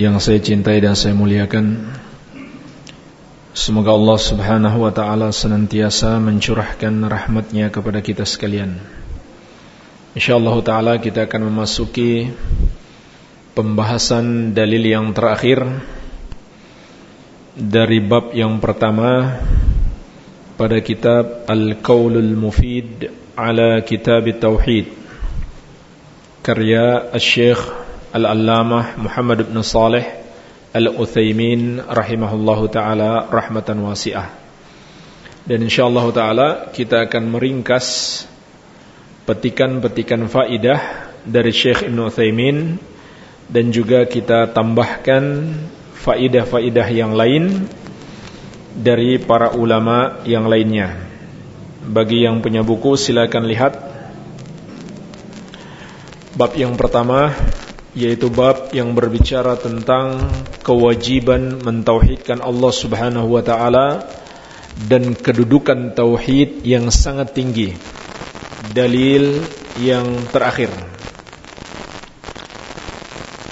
yang saya cintai dan saya muliakan. Semoga Allah subhanahu wa ta'ala senantiasa mencurahkan rahmatnya kepada kita sekalian. InsyaAllah ta'ala kita akan memasuki pembahasan dalil yang terakhir Dari bab yang pertama pada kitab Al-Qawlul Mufid ala Kitab Tauhid Karya Al-Syeikh Al-Allamah Muhammad bin Saleh Al-Uthaymin rahimahullahu taala rahmatan wasi'ah. Dan insyaallah taala kita akan meringkas petikan-petikan faidah dari Syekh Ibn Uthaymin dan juga kita tambahkan faidah-faidah yang lain dari para ulama yang lainnya. Bagi yang punya buku silakan lihat bab yang pertama yaitu bab yang berbicara tentang kewajiban mentauhidkan Allah Subhanahu wa taala dan kedudukan tauhid yang sangat tinggi. Dalil yang terakhir.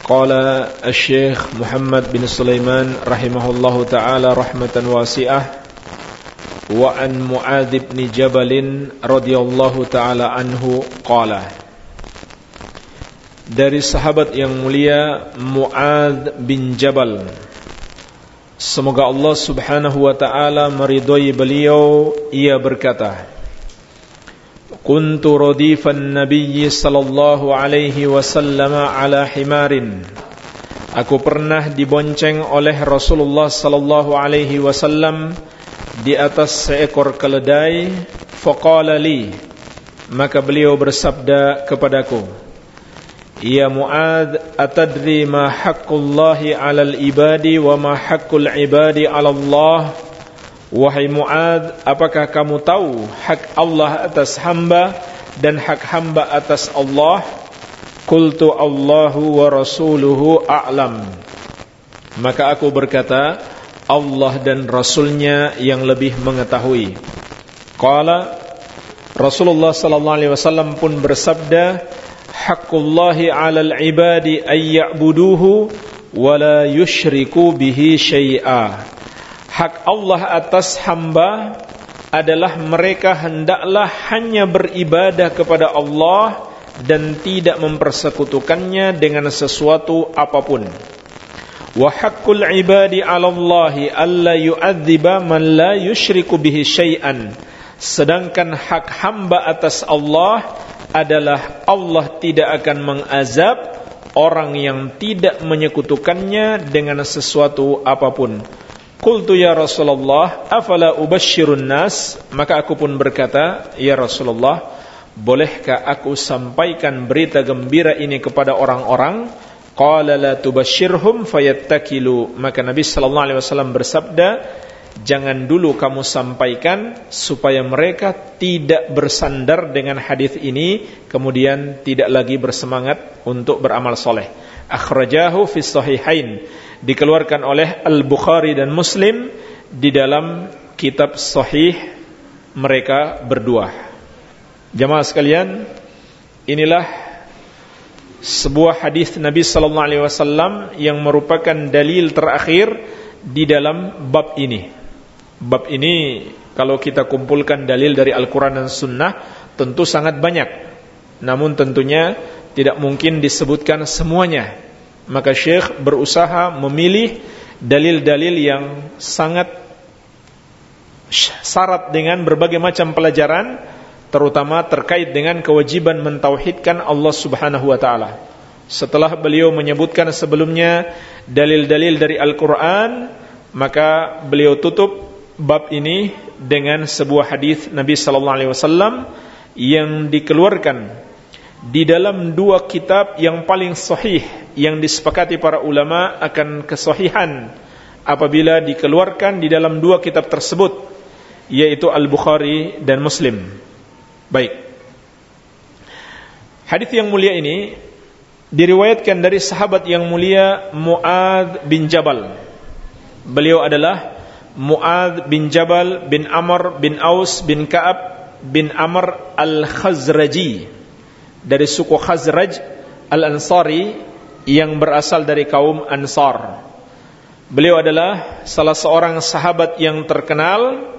Qala Asy-Syaikh Muhammad bin Sulaiman rahimahullahu taala rahmatan wasi'ah wa an Muadz bin Jabal radhiyallahu taala anhu qala dari sahabat yang mulia Muad bin Jabal. Semoga Allah subhanahu wa ta'ala meridai beliau. Ia berkata Kuntu radifan nabiyyi sallallahu alaihi wasallam ala himarin. Aku pernah dibonceng oleh Rasulullah sallallahu alaihi wasallam Di atas seekor keledai. Faqala li Maka beliau bersabda kepadaku Ya Mu'ad Atadri ma haqqullahi alal ibadi Wa ma haqqul ibadi ala Allah Wahai Mu'ad Apakah kamu tahu Hak Allah atas hamba Dan hak hamba atas Allah? Kultu Allahu wa Rasuluhu a'lam. Maka aku berkata Allah dan Rasulnya yang lebih mengetahui. Qala Rasulullah sallallahu alaihi wasallam pun bersabda haqqullahi 'alal 'ibadi ay ya'buduhu wa la yusyriku bihi syai'a. Hak Allah atas hamba adalah mereka hendaklah hanya beribadah kepada Allah dan tidak mempersekutukannya dengan sesuatu apa pun. Wa haqqul 'ibadi 'ala Allahi alla yu'adziba man la yusyriku bihi syai'an. Sedangkan hak hamba atas Allah adalah Allah tidak akan mengazab orang yang tidak menyekutukannya dengan sesuatu apa pun. Qultu ya Rasulullah, afala ubashshirun nas? Maka aku pun berkata, ya Rasulullah, bolehkah aku sampaikan berita gembira ini kepada orang-orang? Qala la tubashshirhum fayattakilu. Maka Nabi sallallahu alaihi wasallam bersabda, jangan dulu kamu sampaikan supaya mereka tidak bersandar dengan hadis ini kemudian tidak lagi bersemangat untuk beramal soleh. Akhrajahu fi sahihain dikeluarkan oleh Al-Bukhari dan Muslim di dalam kitab sahih mereka berdua. Jamaah sekalian, inilah sebuah hadis Nabi sallallahu alaihi wasallam yang merupakan dalil terakhir di dalam bab ini. Bab ini kalau kita kumpulkan dalil dari Al-Quran dan Sunnah tentu sangat banyak. Namun tentunya tidak mungkin disebutkan semuanya. Maka Syekh berusaha memilih dalil-dalil yang sangat syarat dengan berbagai macam pelajaran terutama terkait dengan kewajiban mentauhidkan Allah Subhanahu wa taala. Setelah beliau menyebutkan sebelumnya dalil-dalil dari Al-Qur'an, maka beliau tutup bab ini dengan sebuah hadis Nabi sallallahu alaihi wasallam yang dikeluarkan di dalam dua kitab yang paling sahih yang disepakati para ulama akan kesahihan apabila dikeluarkan di dalam dua kitab tersebut yaitu Al-Bukhari dan Muslim. Baik. Hadis yang mulia ini diriwayatkan dari sahabat yang mulia Muad bin Jabal. Beliau adalah Muad bin Jabal bin Amr bin Aus bin Ka'ab bin Amr al-Khazraji dari suku Khazraj al-Ansari yang berasal dari kaum Ansar. Beliau adalah salah seorang sahabat yang terkenal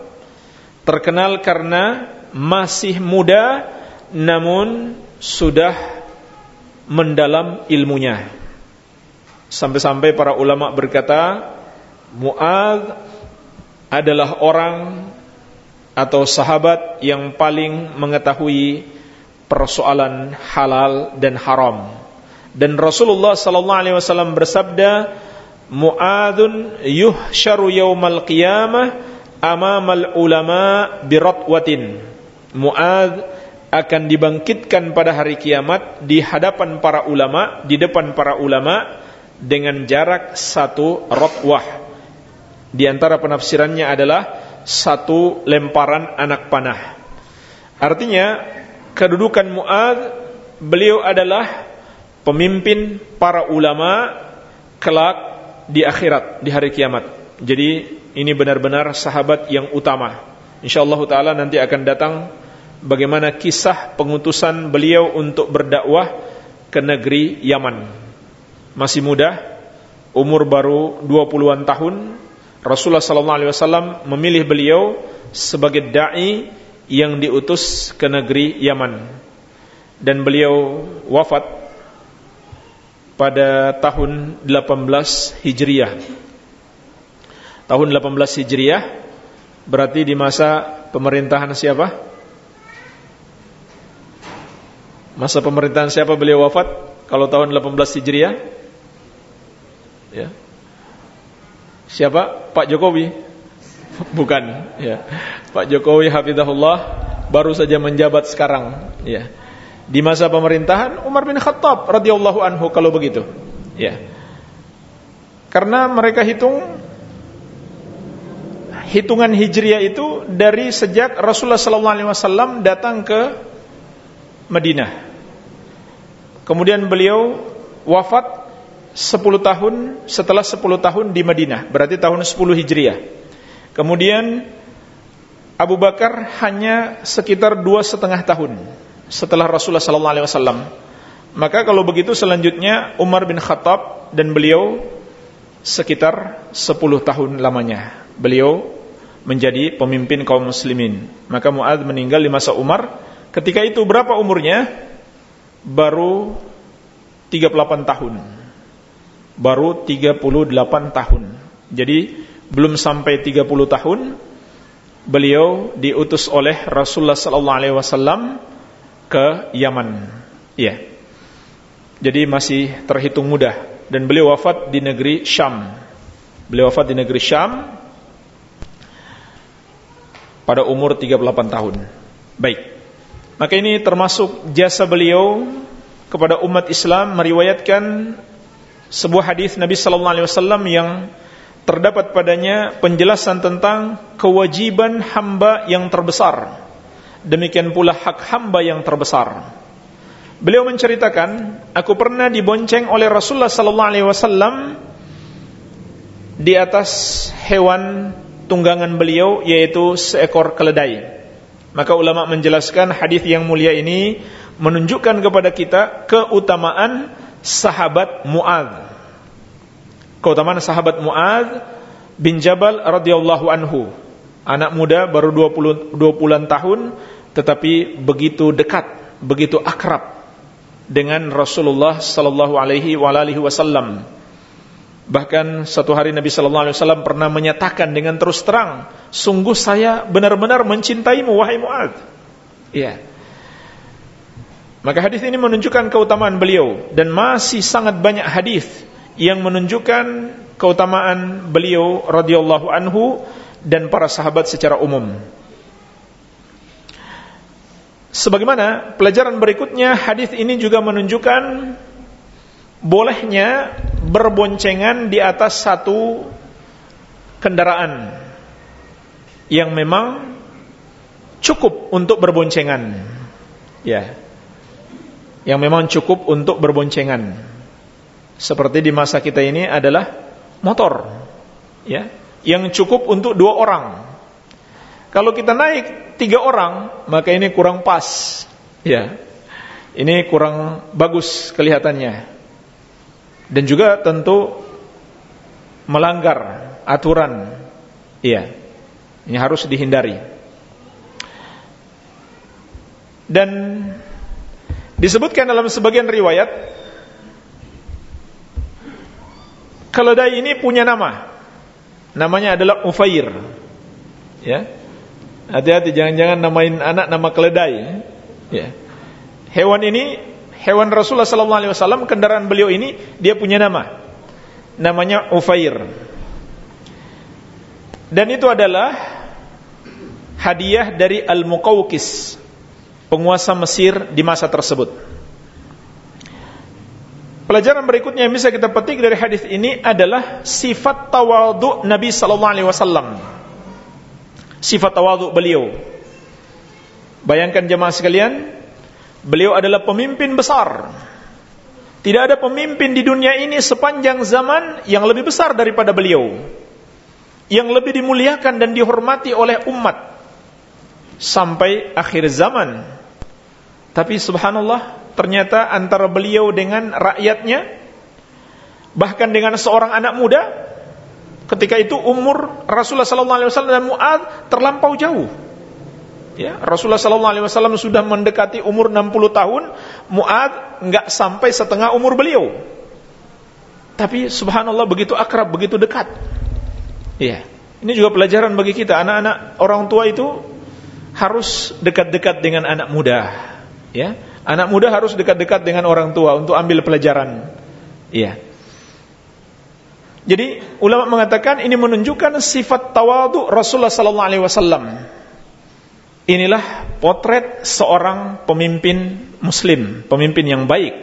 terkenal karena masih muda namun sudah mendalam ilmunya. Sampai-sampai para ulama berkata, Mu'ad adalah orang atau sahabat yang paling mengetahui persoalan halal dan haram. Dan Rasulullah sallallahu alaihi wasallam bersabda, Mu'adun yuhsyaru yaumal qiyamah amamal ulama biratwatin. Mu'ad akan dibangkitkan pada hari kiamat di hadapan para ulama, di depan para ulama dengan jarak satu rotwah. Di antara penafsirannya adalah satu lemparan anak panah. Artinya, kedudukan Mu'ad, beliau adalah pemimpin para ulama kelak di akhirat, di hari kiamat. Jadi, ini benar-benar sahabat yang utama. InsyaAllah ta'ala nanti akan datang bagaimana kisah pengutusan beliau untuk berdakwah ke negeri Yaman. Masih muda, umur baru 20-an tahun, Rasulullah sallallahu alaihi wasallam memilih beliau sebagai dai yang diutus ke negeri Yaman. Dan beliau wafat pada tahun 18 Hijriah. Tahun 18 Hijriah berarti di masa pemerintahan siapa? Masa pemerintahan siapa beliau wafat? Kalau tahun 18 Hijriah? Ya. Siapa? Pak Jokowi? Bukan, ya. Pak Jokowi hafizahullah baru saja menjabat sekarang, ya. Di masa pemerintahan Umar bin Khattab radhiyallahu anhu kalau begitu. Ya. Karena mereka hitung hitungan Hijriah itu dari sejak Rasulullah wasallam datang ke Madinah. Kemudian beliau wafat 10 tahun setelah 10 tahun di Madinah, berarti tahun 10 Hijriah. Kemudian Abu Bakar hanya sekitar dua setengah tahun setelah Rasulullah Sallallahu Alaihi Wasallam. Maka kalau begitu selanjutnya Umar bin Khattab dan beliau sekitar 10 tahun lamanya. Beliau menjadi pemimpin kaum muslimin. Maka Muad meninggal di masa Umar. Ketika itu berapa umurnya? baru 38 tahun. Baru 38 tahun. Jadi belum sampai 30 tahun beliau diutus oleh Rasulullah sallallahu alaihi wasallam ke Yaman. Iya. Jadi masih terhitung mudah dan beliau wafat di negeri Syam. Beliau wafat di negeri Syam pada umur 38 tahun. Baik. Maka ini termasuk jasa beliau kepada umat Islam meriwayatkan sebuah hadis Nabi sallallahu alaihi wasallam yang terdapat padanya penjelasan tentang kewajiban hamba yang terbesar. Demikian pula hak hamba yang terbesar. Beliau menceritakan, aku pernah dibonceng oleh Rasulullah sallallahu alaihi wasallam di atas hewan tunggangan beliau yaitu seekor keledai. Maka ulama menjelaskan hadis yang mulia ini menunjukkan kepada kita keutamaan sahabat Muad. Keutamaan sahabat Muad bin Jabal radhiyallahu anhu. Anak muda baru 20 20 tahun tetapi begitu dekat, begitu akrab dengan Rasulullah sallallahu alaihi wasallam. Bahkan satu hari Nabi Sallallahu Alaihi Wasallam pernah menyatakan dengan terus terang, sungguh saya benar-benar mencintaimu wahai Muad. Iya. Maka hadis ini menunjukkan keutamaan beliau dan masih sangat banyak hadis yang menunjukkan keutamaan beliau radhiyallahu anhu dan para sahabat secara umum. Sebagaimana pelajaran berikutnya hadis ini juga menunjukkan bolehnya berboncengan di atas satu kendaraan yang memang cukup untuk berboncengan. Ya. Yang memang cukup untuk berboncengan. Seperti di masa kita ini adalah motor. Ya, yang cukup untuk dua orang. Kalau kita naik tiga orang, maka ini kurang pas. Ya, ini kurang bagus kelihatannya. Dan juga tentu melanggar aturan. Iya, ini harus dihindari. Dan disebutkan dalam sebagian riwayat, keledai ini punya nama. Namanya adalah Ufair. Ya, Hati-hati jangan-jangan namain anak nama keledai. Ya. Hewan ini hewan Rasulullah sallallahu alaihi wasallam kendaraan beliau ini dia punya nama. Namanya Ufair. Dan itu adalah hadiah dari Al-Muqawqis, penguasa Mesir di masa tersebut. Pelajaran berikutnya yang bisa kita petik dari hadis ini adalah sifat tawadhu Nabi sallallahu alaihi wasallam sifat tawadhu beliau. Bayangkan jemaah sekalian, beliau adalah pemimpin besar. Tidak ada pemimpin di dunia ini sepanjang zaman yang lebih besar daripada beliau. Yang lebih dimuliakan dan dihormati oleh umat sampai akhir zaman. Tapi subhanallah, ternyata antara beliau dengan rakyatnya bahkan dengan seorang anak muda Ketika itu umur Rasulullah wasallam dan Muad terlampau jauh. Ya, Rasulullah wasallam sudah mendekati umur 60 tahun, Muad enggak sampai setengah umur beliau. Tapi subhanallah begitu akrab, begitu dekat. Iya. Ini juga pelajaran bagi kita, anak-anak orang tua itu harus dekat-dekat dengan anak muda. Ya, anak muda harus dekat-dekat dengan orang tua untuk ambil pelajaran. Iya. Jadi ulama mengatakan ini menunjukkan sifat tawadu Rasulullah sallallahu alaihi wasallam. Inilah potret seorang pemimpin muslim, pemimpin yang baik,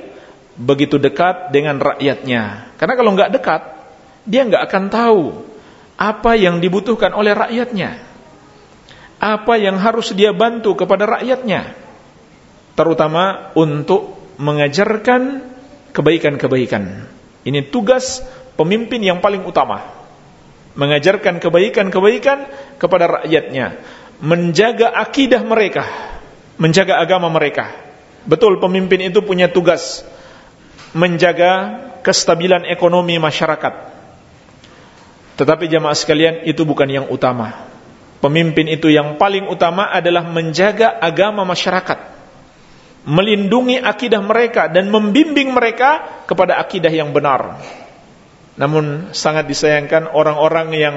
begitu dekat dengan rakyatnya. Karena kalau nggak dekat, dia nggak akan tahu apa yang dibutuhkan oleh rakyatnya. Apa yang harus dia bantu kepada rakyatnya. Terutama untuk mengajarkan kebaikan-kebaikan. Ini tugas pemimpin yang paling utama. Mengajarkan kebaikan-kebaikan kepada rakyatnya. Menjaga akidah mereka. Menjaga agama mereka. Betul pemimpin itu punya tugas menjaga kestabilan ekonomi masyarakat. Tetapi jamaah sekalian itu bukan yang utama. Pemimpin itu yang paling utama adalah menjaga agama masyarakat melindungi akidah mereka dan membimbing mereka kepada akidah yang benar namun sangat disayangkan orang-orang yang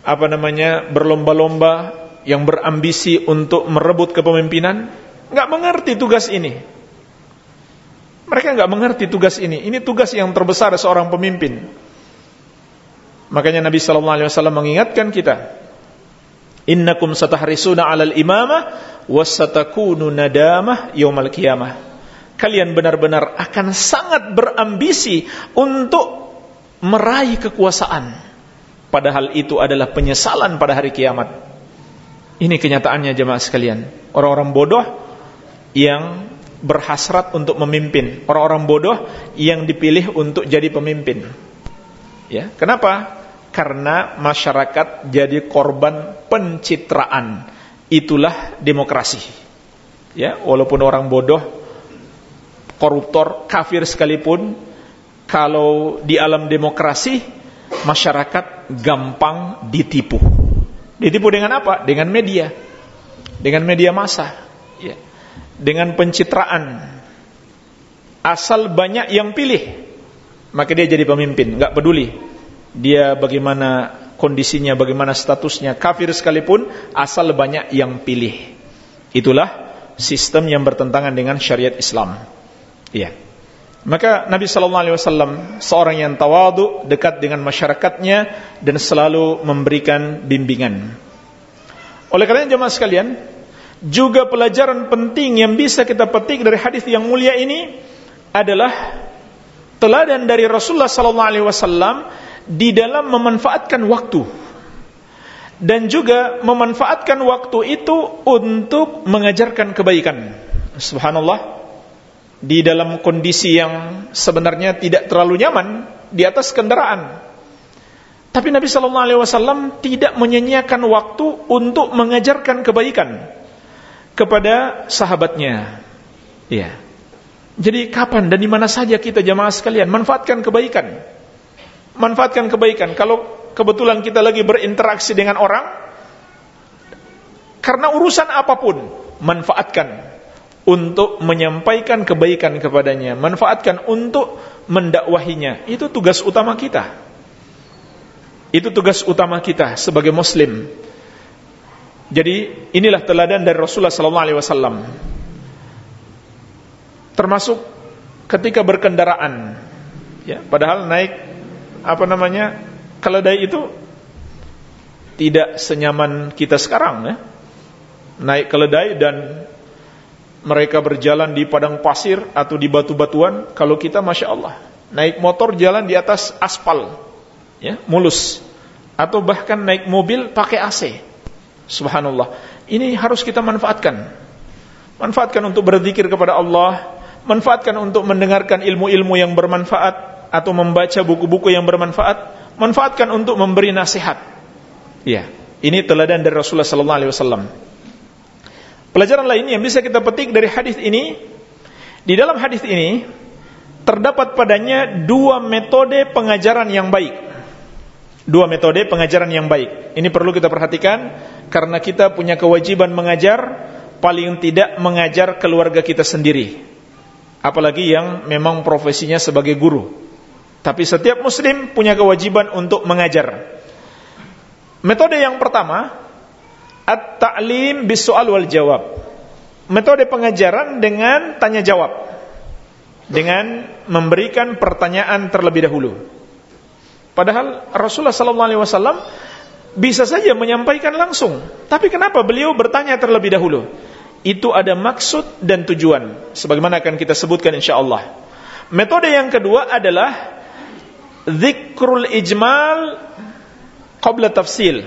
apa namanya berlomba-lomba yang berambisi untuk merebut kepemimpinan nggak mengerti tugas ini. Mereka nggak mengerti tugas ini. Ini tugas yang terbesar seorang pemimpin. Makanya Nabi Sallallahu Alaihi Wasallam mengingatkan kita, Innakum satahrisuna alal imamah wasatakunu nadamah yaumal qiyamah kalian benar-benar akan sangat berambisi untuk meraih kekuasaan. Padahal itu adalah penyesalan pada hari kiamat. Ini kenyataannya jemaah sekalian. Orang-orang bodoh yang berhasrat untuk memimpin. Orang-orang bodoh yang dipilih untuk jadi pemimpin. Ya, kenapa? Karena masyarakat jadi korban pencitraan. Itulah demokrasi. Ya, walaupun orang bodoh koruptor, kafir sekalipun, kalau di alam demokrasi, masyarakat gampang ditipu. Ditipu dengan apa? Dengan media. Dengan media massa. Ya. Dengan pencitraan. Asal banyak yang pilih, maka dia jadi pemimpin. Gak peduli dia bagaimana kondisinya, bagaimana statusnya. Kafir sekalipun, asal banyak yang pilih. Itulah sistem yang bertentangan dengan syariat Islam. Iya. Maka Nabi sallallahu alaihi wasallam seorang yang tawadu, dekat dengan masyarakatnya dan selalu memberikan bimbingan. Oleh karena jemaah sekalian, Juga pelajaran penting yang bisa kita petik dari hadis yang mulia ini adalah teladan dari Rasulullah sallallahu alaihi wasallam di dalam memanfaatkan waktu dan juga memanfaatkan waktu itu untuk mengajarkan kebaikan. Subhanallah. Di dalam kondisi yang sebenarnya tidak terlalu nyaman di atas kendaraan. Tapi Nabi sallallahu alaihi wasallam tidak menyanyiakan waktu untuk mengajarkan kebaikan kepada sahabatnya. Ya. Jadi kapan dan di mana saja kita jamaah sekalian manfaatkan kebaikan. Manfaatkan kebaikan. Kalau kebetulan kita lagi berinteraksi dengan orang karena urusan apa pun, manfaatkan untuk menyampaikan kebaikan kepadanya, manfaatkan untuk mendakwahinya. Itu tugas utama kita. Itu tugas utama kita sebagai muslim. Jadi inilah teladan dari Rasulullah sallallahu alaihi wasallam. Termasuk ketika berkendaraan. Ya, padahal naik apa namanya? keledai itu tidak senyaman kita sekarang ya. Naik keledai dan mereka berjalan di padang pasir atau di batu-batuan, kalau kita Masya Allah, naik motor jalan di atas aspal, ya, mulus. Atau bahkan naik mobil pakai AC. Subhanallah. Ini harus kita manfaatkan. Manfaatkan untuk berzikir kepada Allah, manfaatkan untuk mendengarkan ilmu-ilmu yang bermanfaat atau membaca buku-buku yang bermanfaat, manfaatkan untuk memberi nasihat. Ya, ini teladan dari Rasulullah sallallahu alaihi wasallam. Pelajaran lain yang bisa kita petik dari hadis ini, di dalam hadis ini terdapat padanya dua metode pengajaran yang baik. Dua metode pengajaran yang baik. Ini perlu kita perhatikan karena kita punya kewajiban mengajar paling tidak mengajar keluarga kita sendiri apalagi yang memang profesinya sebagai guru tapi setiap muslim punya kewajiban untuk mengajar metode yang pertama at-ta'lim bis-soal wal jawab metode pengajaran dengan tanya jawab dengan memberikan pertanyaan terlebih dahulu padahal Rasulullah sallallahu alaihi wasallam bisa saja menyampaikan langsung. Tapi kenapa beliau bertanya terlebih dahulu? Itu ada maksud dan tujuan. Sebagaimana akan kita sebutkan insyaAllah. Metode yang kedua adalah Zikrul ijmal Qabla tafsil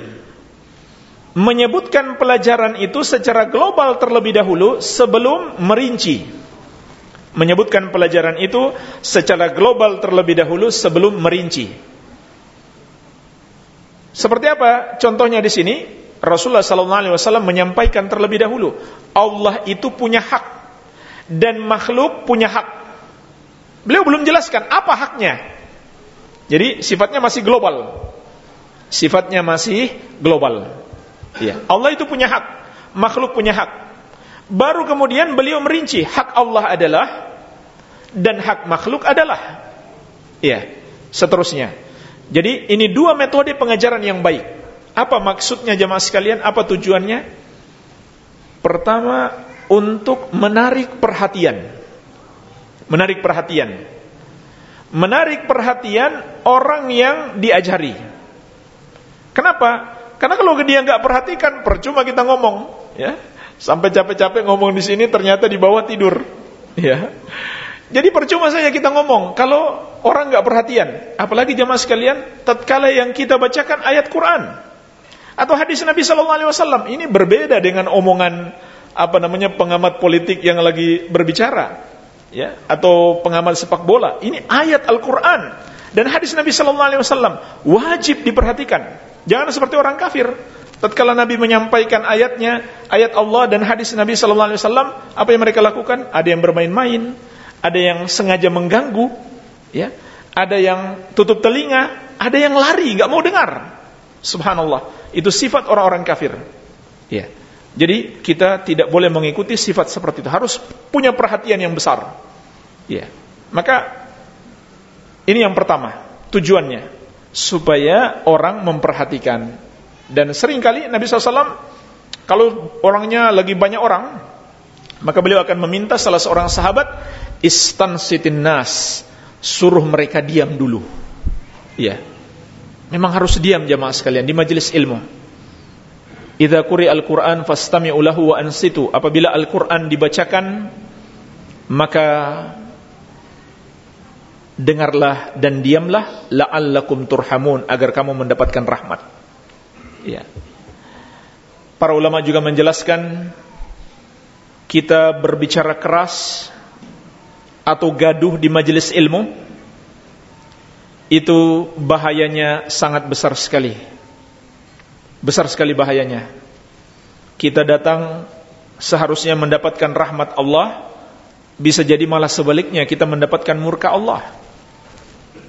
Menyebutkan pelajaran itu secara global terlebih dahulu Sebelum merinci Menyebutkan pelajaran itu secara global terlebih dahulu Sebelum merinci seperti apa contohnya di sini? Rasulullah sallallahu alaihi wasallam menyampaikan terlebih dahulu, Allah itu punya hak dan makhluk punya hak. Beliau belum jelaskan apa haknya. Jadi sifatnya masih global. Sifatnya masih global. Ya. Allah itu punya hak, makhluk punya hak. Baru kemudian beliau merinci hak Allah adalah dan hak makhluk adalah. Ya, seterusnya. Jadi ini dua metode pengajaran yang baik. Apa maksudnya jemaah sekalian? Apa tujuannya? Pertama, untuk menarik perhatian. Menarik perhatian. Menarik perhatian orang yang diajari. Kenapa? Karena kalau dia nggak perhatikan, percuma kita ngomong, ya. Sampai capek-capek ngomong di sini, ternyata di bawah tidur, ya. Jadi percuma saja kita ngomong kalau orang nggak perhatian. Apalagi jemaah sekalian, tatkala yang kita bacakan ayat Quran atau hadis Nabi Shallallahu Alaihi Wasallam ini berbeda dengan omongan apa namanya pengamat politik yang lagi berbicara, ya atau pengamat sepak bola. Ini ayat Al Quran dan hadis Nabi Shallallahu Alaihi Wasallam wajib diperhatikan. Jangan seperti orang kafir. Tatkala Nabi menyampaikan ayatnya, ayat Allah dan hadis Nabi Shallallahu Alaihi Wasallam, apa yang mereka lakukan? Ada yang bermain-main, ada yang sengaja mengganggu, ya, ada yang tutup telinga, ada yang lari, nggak mau dengar. Subhanallah, itu sifat orang-orang kafir. Ya. Jadi kita tidak boleh mengikuti sifat seperti itu, harus punya perhatian yang besar. Ya. Maka ini yang pertama, tujuannya supaya orang memperhatikan. Dan sering kali Nabi SAW kalau orangnya lagi banyak orang, maka beliau akan meminta salah seorang sahabat istansitin nas suruh mereka diam dulu ya memang harus diam jamaah sekalian di majelis ilmu Idza quri'al Qur'an fastami'u lahu wa ansitu. Apabila Al-Qur'an dibacakan maka dengarlah dan diamlah la'allakum turhamun agar kamu mendapatkan rahmat. Ya. Para ulama juga menjelaskan kita berbicara keras atau gaduh di majelis ilmu itu bahayanya sangat besar sekali Besar sekali bahayanya. Kita datang seharusnya mendapatkan rahmat Allah, bisa jadi malah sebaliknya kita mendapatkan murka Allah.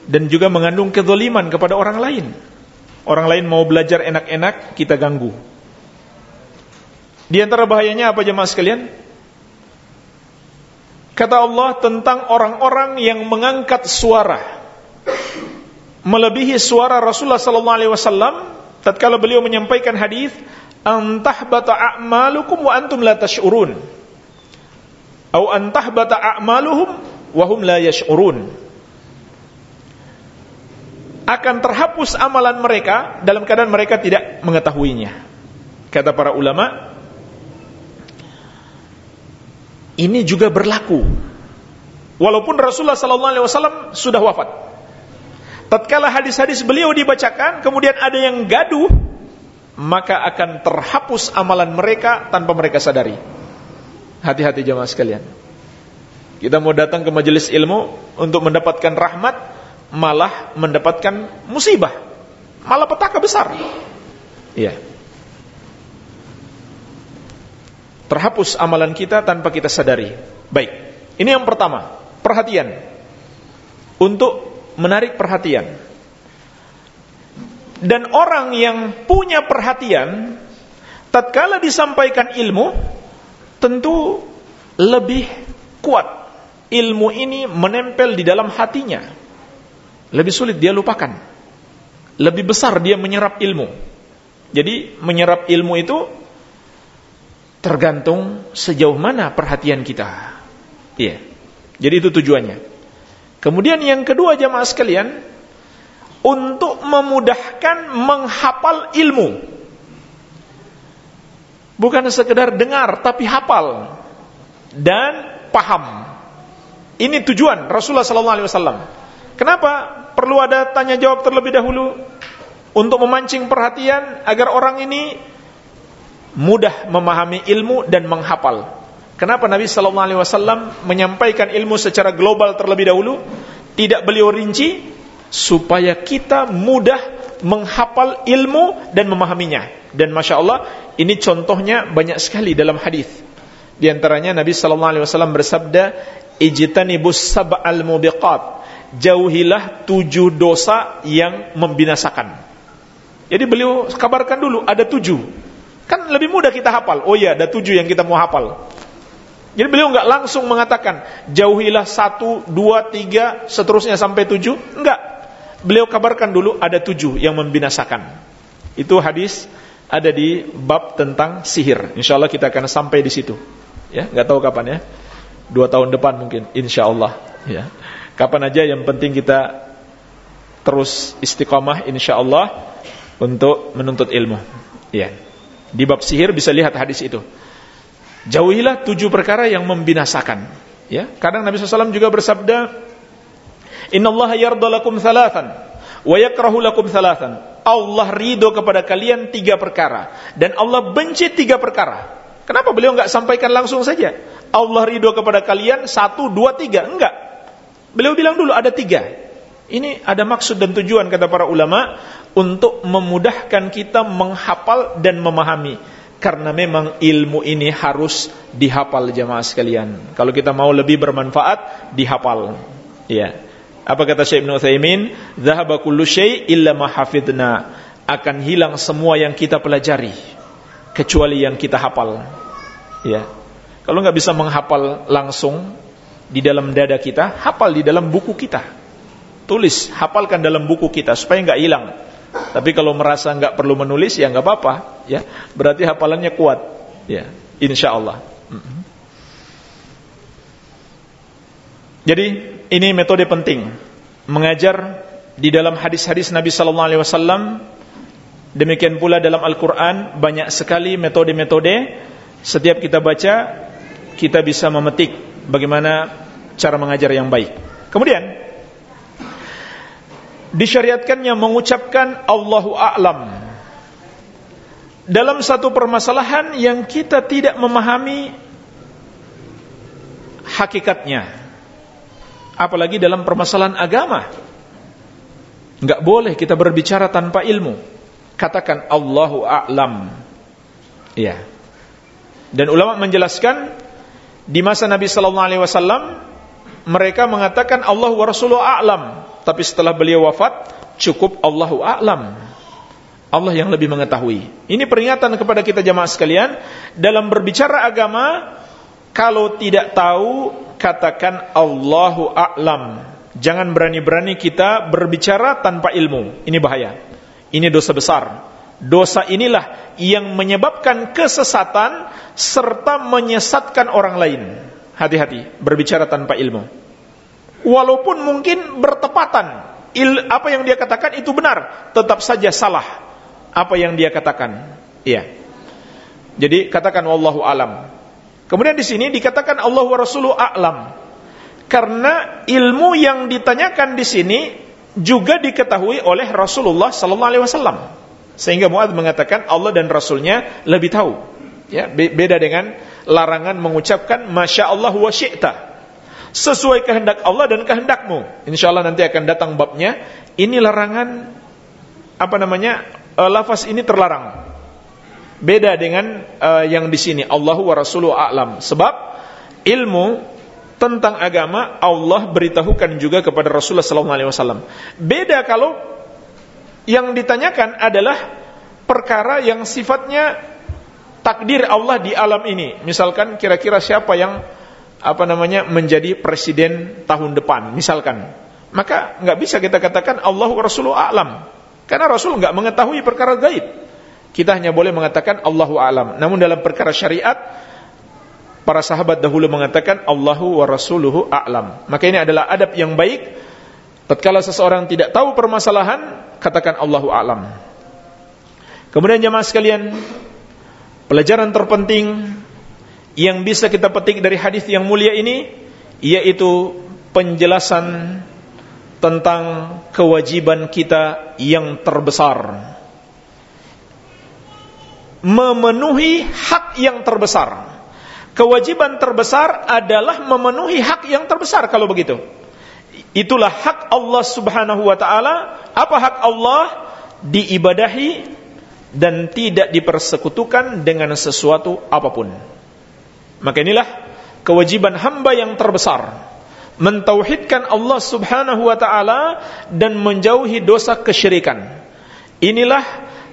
Dan juga mengandung kezaliman kepada orang lain. Orang lain mau belajar enak-enak, kita ganggu. Di antara bahayanya apa jemaah sekalian? Kata Allah tentang orang-orang yang mengangkat suara melebihi suara Rasulullah sallallahu tatkala beliau menyampaikan hadis antahbata a'malukum wa antum la tash'urun. Atau antahbata a'maluhum wa hum la yash'urun. Akan terhapus amalan mereka dalam keadaan mereka tidak mengetahuinya. Kata para ulama ini juga berlaku. Walaupun Rasulullah sallallahu alaihi wasallam sudah wafat tatkala hadis-hadis beliau dibacakan kemudian ada yang gaduh maka akan terhapus amalan mereka tanpa mereka sadari. Hati-hati jemaah sekalian. Kita mau datang ke majelis ilmu untuk mendapatkan rahmat malah mendapatkan musibah. Malah petaka besar. Iya. Terhapus amalan kita tanpa kita sadari. Baik. Ini yang pertama. Perhatian. Untuk menarik perhatian. Dan orang yang punya perhatian tatkala disampaikan ilmu tentu lebih kuat ilmu ini menempel di dalam hatinya. Lebih sulit dia lupakan. Lebih besar dia menyerap ilmu. Jadi menyerap ilmu itu tergantung sejauh mana perhatian kita. Iya. Jadi itu tujuannya. Kemudian yang kedua jamaah sekalian, untuk memudahkan menghafal ilmu. Bukan sekedar dengar tapi hafal dan paham. Ini tujuan Rasulullah sallallahu alaihi wasallam. Kenapa perlu ada tanya jawab terlebih dahulu untuk memancing perhatian agar orang ini mudah memahami ilmu dan menghafal. Kenapa Nabi sallallahu alaihi wasallam menyampaikan ilmu secara global terlebih dahulu? Tidak beliau rinci supaya kita mudah menghafal ilmu dan memahaminya. Dan masya Allah, ini contohnya banyak sekali dalam hadis. Di antaranya Nabi sallallahu alaihi wasallam bersabda, "Ijtanibus sab'al mubiqat." Jauhilah tujuh dosa yang membinasakan. Jadi beliau kabarkan dulu ada tujuh. Kan lebih mudah kita hafal. Oh iya, ada tujuh yang kita mau hafal. Jadi beliau nggak langsung mengatakan jauhilah satu, dua, tiga, seterusnya sampai tujuh. Enggak. Beliau kabarkan dulu ada tujuh yang membinasakan. Itu hadis ada di bab tentang sihir. Insya Allah kita akan sampai di situ. Ya, nggak tahu kapan ya. Dua tahun depan mungkin. Insya Allah. Ya. Kapan aja yang penting kita terus istiqomah insya Allah untuk menuntut ilmu. Ya. Di bab sihir bisa lihat hadis itu. Jauhilah tujuh perkara yang membinasakan. Ya, kadang Nabi SAW juga bersabda, Inna Allah yardalakum thalathan, wa yakrahu lakum thalathan. Allah ridho kepada kalian tiga perkara. Dan Allah benci tiga perkara. Kenapa beliau enggak sampaikan langsung saja? Allah ridho kepada kalian satu, dua, tiga. Enggak. Beliau bilang dulu ada tiga. Ini ada maksud dan tujuan kata para ulama untuk memudahkan kita menghafal dan memahami karena memang ilmu ini harus dihafal jemaah sekalian. Kalau kita mau lebih bermanfaat, dihafal. Ya. Apa kata Syekh Ibn Uthaymin? Zahaba kullu syai' illa ma hafidna. Akan hilang semua yang kita pelajari kecuali yang kita hafal. Ya. Kalau nggak bisa menghafal langsung di dalam dada kita, hafal di dalam buku kita. Tulis, hafalkan dalam buku kita supaya nggak hilang. Tapi kalau merasa nggak perlu menulis ya nggak apa-apa, ya. Berarti hafalannya kuat, ya. Insya Allah. Jadi ini metode penting mengajar di dalam hadis-hadis Nabi Sallallahu Alaihi Wasallam Demikian pula dalam Al-Quran banyak sekali metode-metode setiap kita baca kita bisa memetik bagaimana cara mengajar yang baik. Kemudian disyariatkannya mengucapkan Allahu a'lam dalam satu permasalahan yang kita tidak memahami hakikatnya. Apalagi dalam permasalahan agama. Enggak boleh kita berbicara tanpa ilmu. Katakan Allahu a'lam. Iya. Dan ulama menjelaskan di masa Nabi sallallahu alaihi wasallam mereka mengatakan Allah wa rasuluhu a'lam, tapi setelah beliau wafat cukup Allahu a'lam. Allah yang lebih mengetahui. Ini peringatan kepada kita jamaah sekalian dalam berbicara agama kalau tidak tahu katakan Allahu a'lam. Jangan berani-berani kita berbicara tanpa ilmu. Ini bahaya. Ini dosa besar. Dosa inilah yang menyebabkan kesesatan serta menyesatkan orang lain. Hati-hati berbicara tanpa ilmu. Walaupun mungkin bertepatan, il, apa yang dia katakan itu benar, tetap saja salah apa yang dia katakan. Iya. Jadi katakan wallahu alam. Kemudian di sini dikatakan Allah wa rasuluhu a'lam. Karena ilmu yang ditanyakan di sini juga diketahui oleh Rasulullah sallallahu alaihi wasallam. Sehingga Muad mengatakan Allah dan Rasulnya lebih tahu. Ya, beda dengan larangan mengucapkan Masya Allah wa syi'ta. Sesuai kehendak Allah dan kehendakmu. Insya Allah nanti akan datang babnya. Ini larangan, apa namanya, uh, lafaz ini terlarang. Beda dengan uh, yang di sini. Allahu wa Rasuluhu a'lam. Sebab ilmu tentang agama Allah beritahukan juga kepada Rasulullah sallallahu alaihi wasallam. Beda kalau yang ditanyakan adalah perkara yang sifatnya takdir Allah di alam ini. Misalkan kira-kira siapa yang apa namanya menjadi presiden tahun depan misalkan maka nggak bisa kita katakan Allah Rasulullah alam karena Rasul nggak mengetahui perkara gaib. Kita hanya boleh mengatakan Allahu alam. Namun dalam perkara syariat para sahabat dahulu mengatakan Allahu wa rasuluhu a'lam. Maka ini adalah adab yang baik. Tatkala seseorang tidak tahu permasalahan katakan Allahu a'lam. Kemudian jemaah sekalian pelajaran terpenting yang bisa kita petik dari hadis yang mulia ini yaitu penjelasan tentang kewajiban kita yang terbesar. Memenuhi hak yang terbesar. Kewajiban terbesar adalah memenuhi hak yang terbesar kalau begitu. Itulah hak Allah Subhanahu wa taala. Apa hak Allah? Diibadahi dan tidak dipersekutukan dengan sesuatu apa pun. Maka inilah kewajiban hamba yang terbesar mentauhidkan Allah Subhanahu wa taala dan menjauhi dosa kesyirikan. Inilah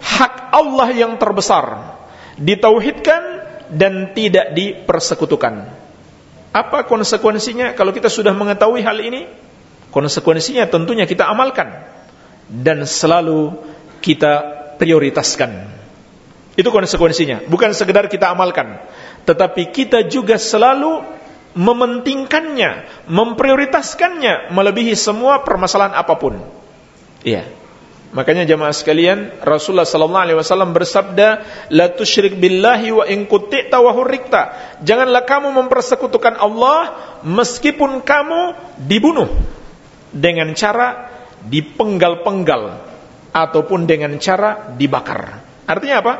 hak Allah yang terbesar, ditauhidkan dan tidak dipersekutukan. Apa konsekuensinya kalau kita sudah mengetahui hal ini? Konsekuensinya tentunya kita amalkan dan selalu kita prioritaskan. Itu konsekuensinya, bukan sekedar kita amalkan, tetapi kita juga selalu mementingkannya, memprioritaskannya melebihi semua permasalahan apa pun. Iya. Makanya jemaah sekalian, Rasulullah sallallahu alaihi wasallam bersabda, "La tusyrik billahi wa in quti'ta wa hurrikta." Janganlah kamu mempersekutukan Allah meskipun kamu dibunuh dengan cara dipenggal-penggal ataupun dengan cara dibakar. Artinya apa?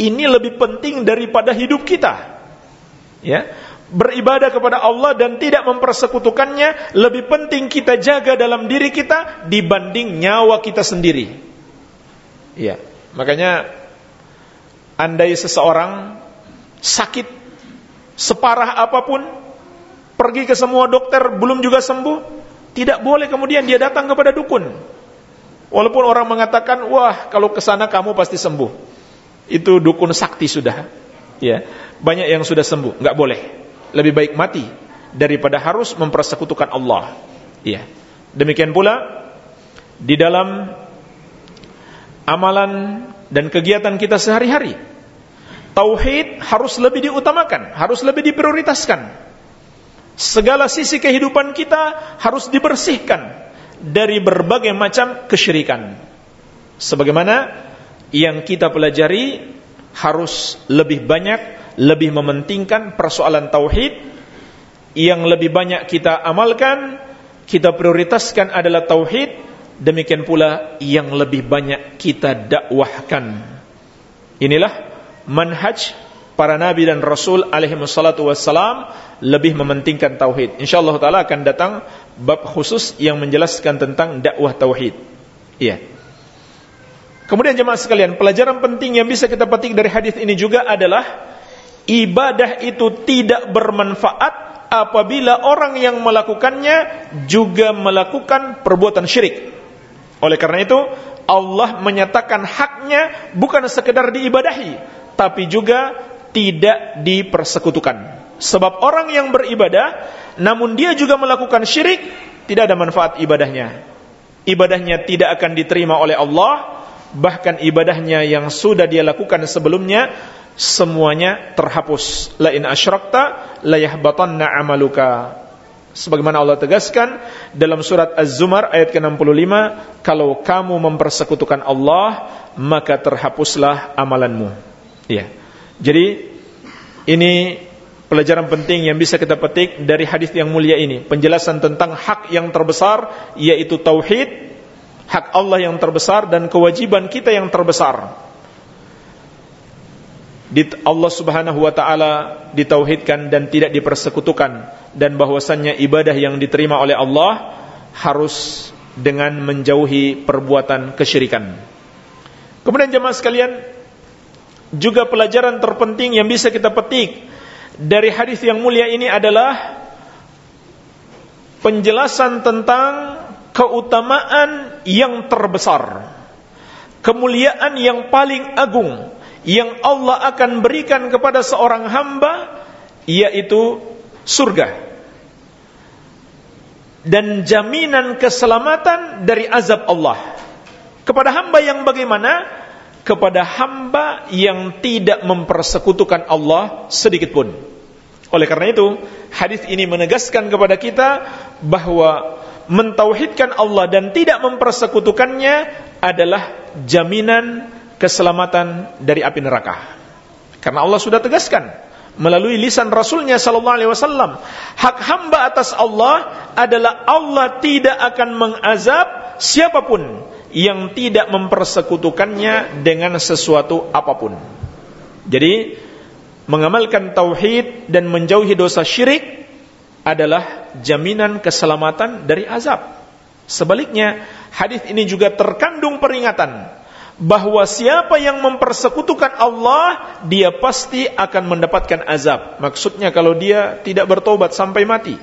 Ini lebih penting daripada hidup kita ya beribadah kepada Allah dan tidak mempersekutukannya lebih penting kita jaga dalam diri kita dibanding nyawa kita sendiri. Ya, makanya andai seseorang sakit separah apa pun pergi ke semua dokter belum juga sembuh, tidak boleh kemudian dia datang kepada dukun. Walaupun orang mengatakan, "Wah, kalau ke sana kamu pasti sembuh." Itu dukun sakti sudah. Ya banyak yang sudah sembuh, nggak boleh. Lebih baik mati daripada harus mempersekutukan Allah. Iya. Demikian pula di dalam amalan dan kegiatan kita sehari-hari. Tauhid harus lebih diutamakan, harus lebih diprioritaskan. Segala sisi kehidupan kita harus dibersihkan dari berbagai macam kesyirikan. Sebagaimana yang kita pelajari harus lebih banyak, lebih mementingkan persoalan tauhid yang lebih banyak kita amalkan, kita prioritaskan adalah tauhid, demikian pula yang lebih banyak kita dakwahkan. Inilah manhaj para nabi dan rasul alaihi wassalatu wassalam lebih mementingkan tauhid. Insyaallah taala akan datang bab khusus yang menjelaskan tentang dakwah tauhid. Iya. Kemudian jemaah sekalian, pelajaran penting yang bisa kita petik dari hadis ini juga adalah ibadah itu tidak bermanfaat apabila orang yang melakukannya juga melakukan perbuatan syirik. Oleh karena itu, Allah menyatakan haknya bukan sekedar diibadahi, tapi juga tidak dipersekutukan. Sebab orang yang beribadah namun dia juga melakukan syirik, tidak ada manfaat ibadahnya. Ibadahnya tidak akan diterima oleh Allah, bahkan ibadahnya yang sudah dia lakukan sebelumnya semuanya terhapus. La in asyrakta la yahbatanna amaluka. Sebagaimana Allah tegaskan dalam surat Az-Zumar ayat ke-65, kalau kamu mempersekutukan Allah, maka terhapuslah amalanmu. Ya. Jadi ini pelajaran penting yang bisa kita petik dari hadis yang mulia ini, penjelasan tentang hak yang terbesar yaitu tauhid, hak Allah yang terbesar dan kewajiban kita yang terbesar. Allah Subhanahu wa taala ditauhidkan dan tidak dipersekutukan dan bahwasannya ibadah yang diterima oleh Allah harus dengan menjauhi perbuatan kesyirikan. Kemudian jemaah sekalian, juga pelajaran terpenting yang bisa kita petik dari hadis yang mulia ini adalah penjelasan tentang keutamaan yang terbesar, kemuliaan yang paling agung yang Allah akan berikan kepada seorang hamba yaitu surga. Dan jaminan keselamatan dari azab Allah. Kepada hamba yang bagaimana? Kepada hamba yang tidak mempersekutukan Allah sedikit pun. Oleh karena itu, hadis ini menegaskan kepada kita bahwa mentauhidkan Allah dan tidak mempersekutukannya adalah jaminan keselamatan dari api neraka. Karena Allah sudah tegaskan melalui lisan Rasulnya Sallallahu Alaihi Wasallam, hak hamba atas Allah adalah Allah tidak akan mengazab siapa pun yang tidak mempersekutukannya dengan sesuatu apa pun. Jadi mengamalkan tauhid dan menjauhi dosa syirik adalah jaminan keselamatan dari azab. Sebaliknya, hadis ini juga terkandung peringatan bahwa siapa yang mempersekutukan Allah, dia pasti akan mendapatkan azab. Maksudnya kalau dia tidak bertobat sampai mati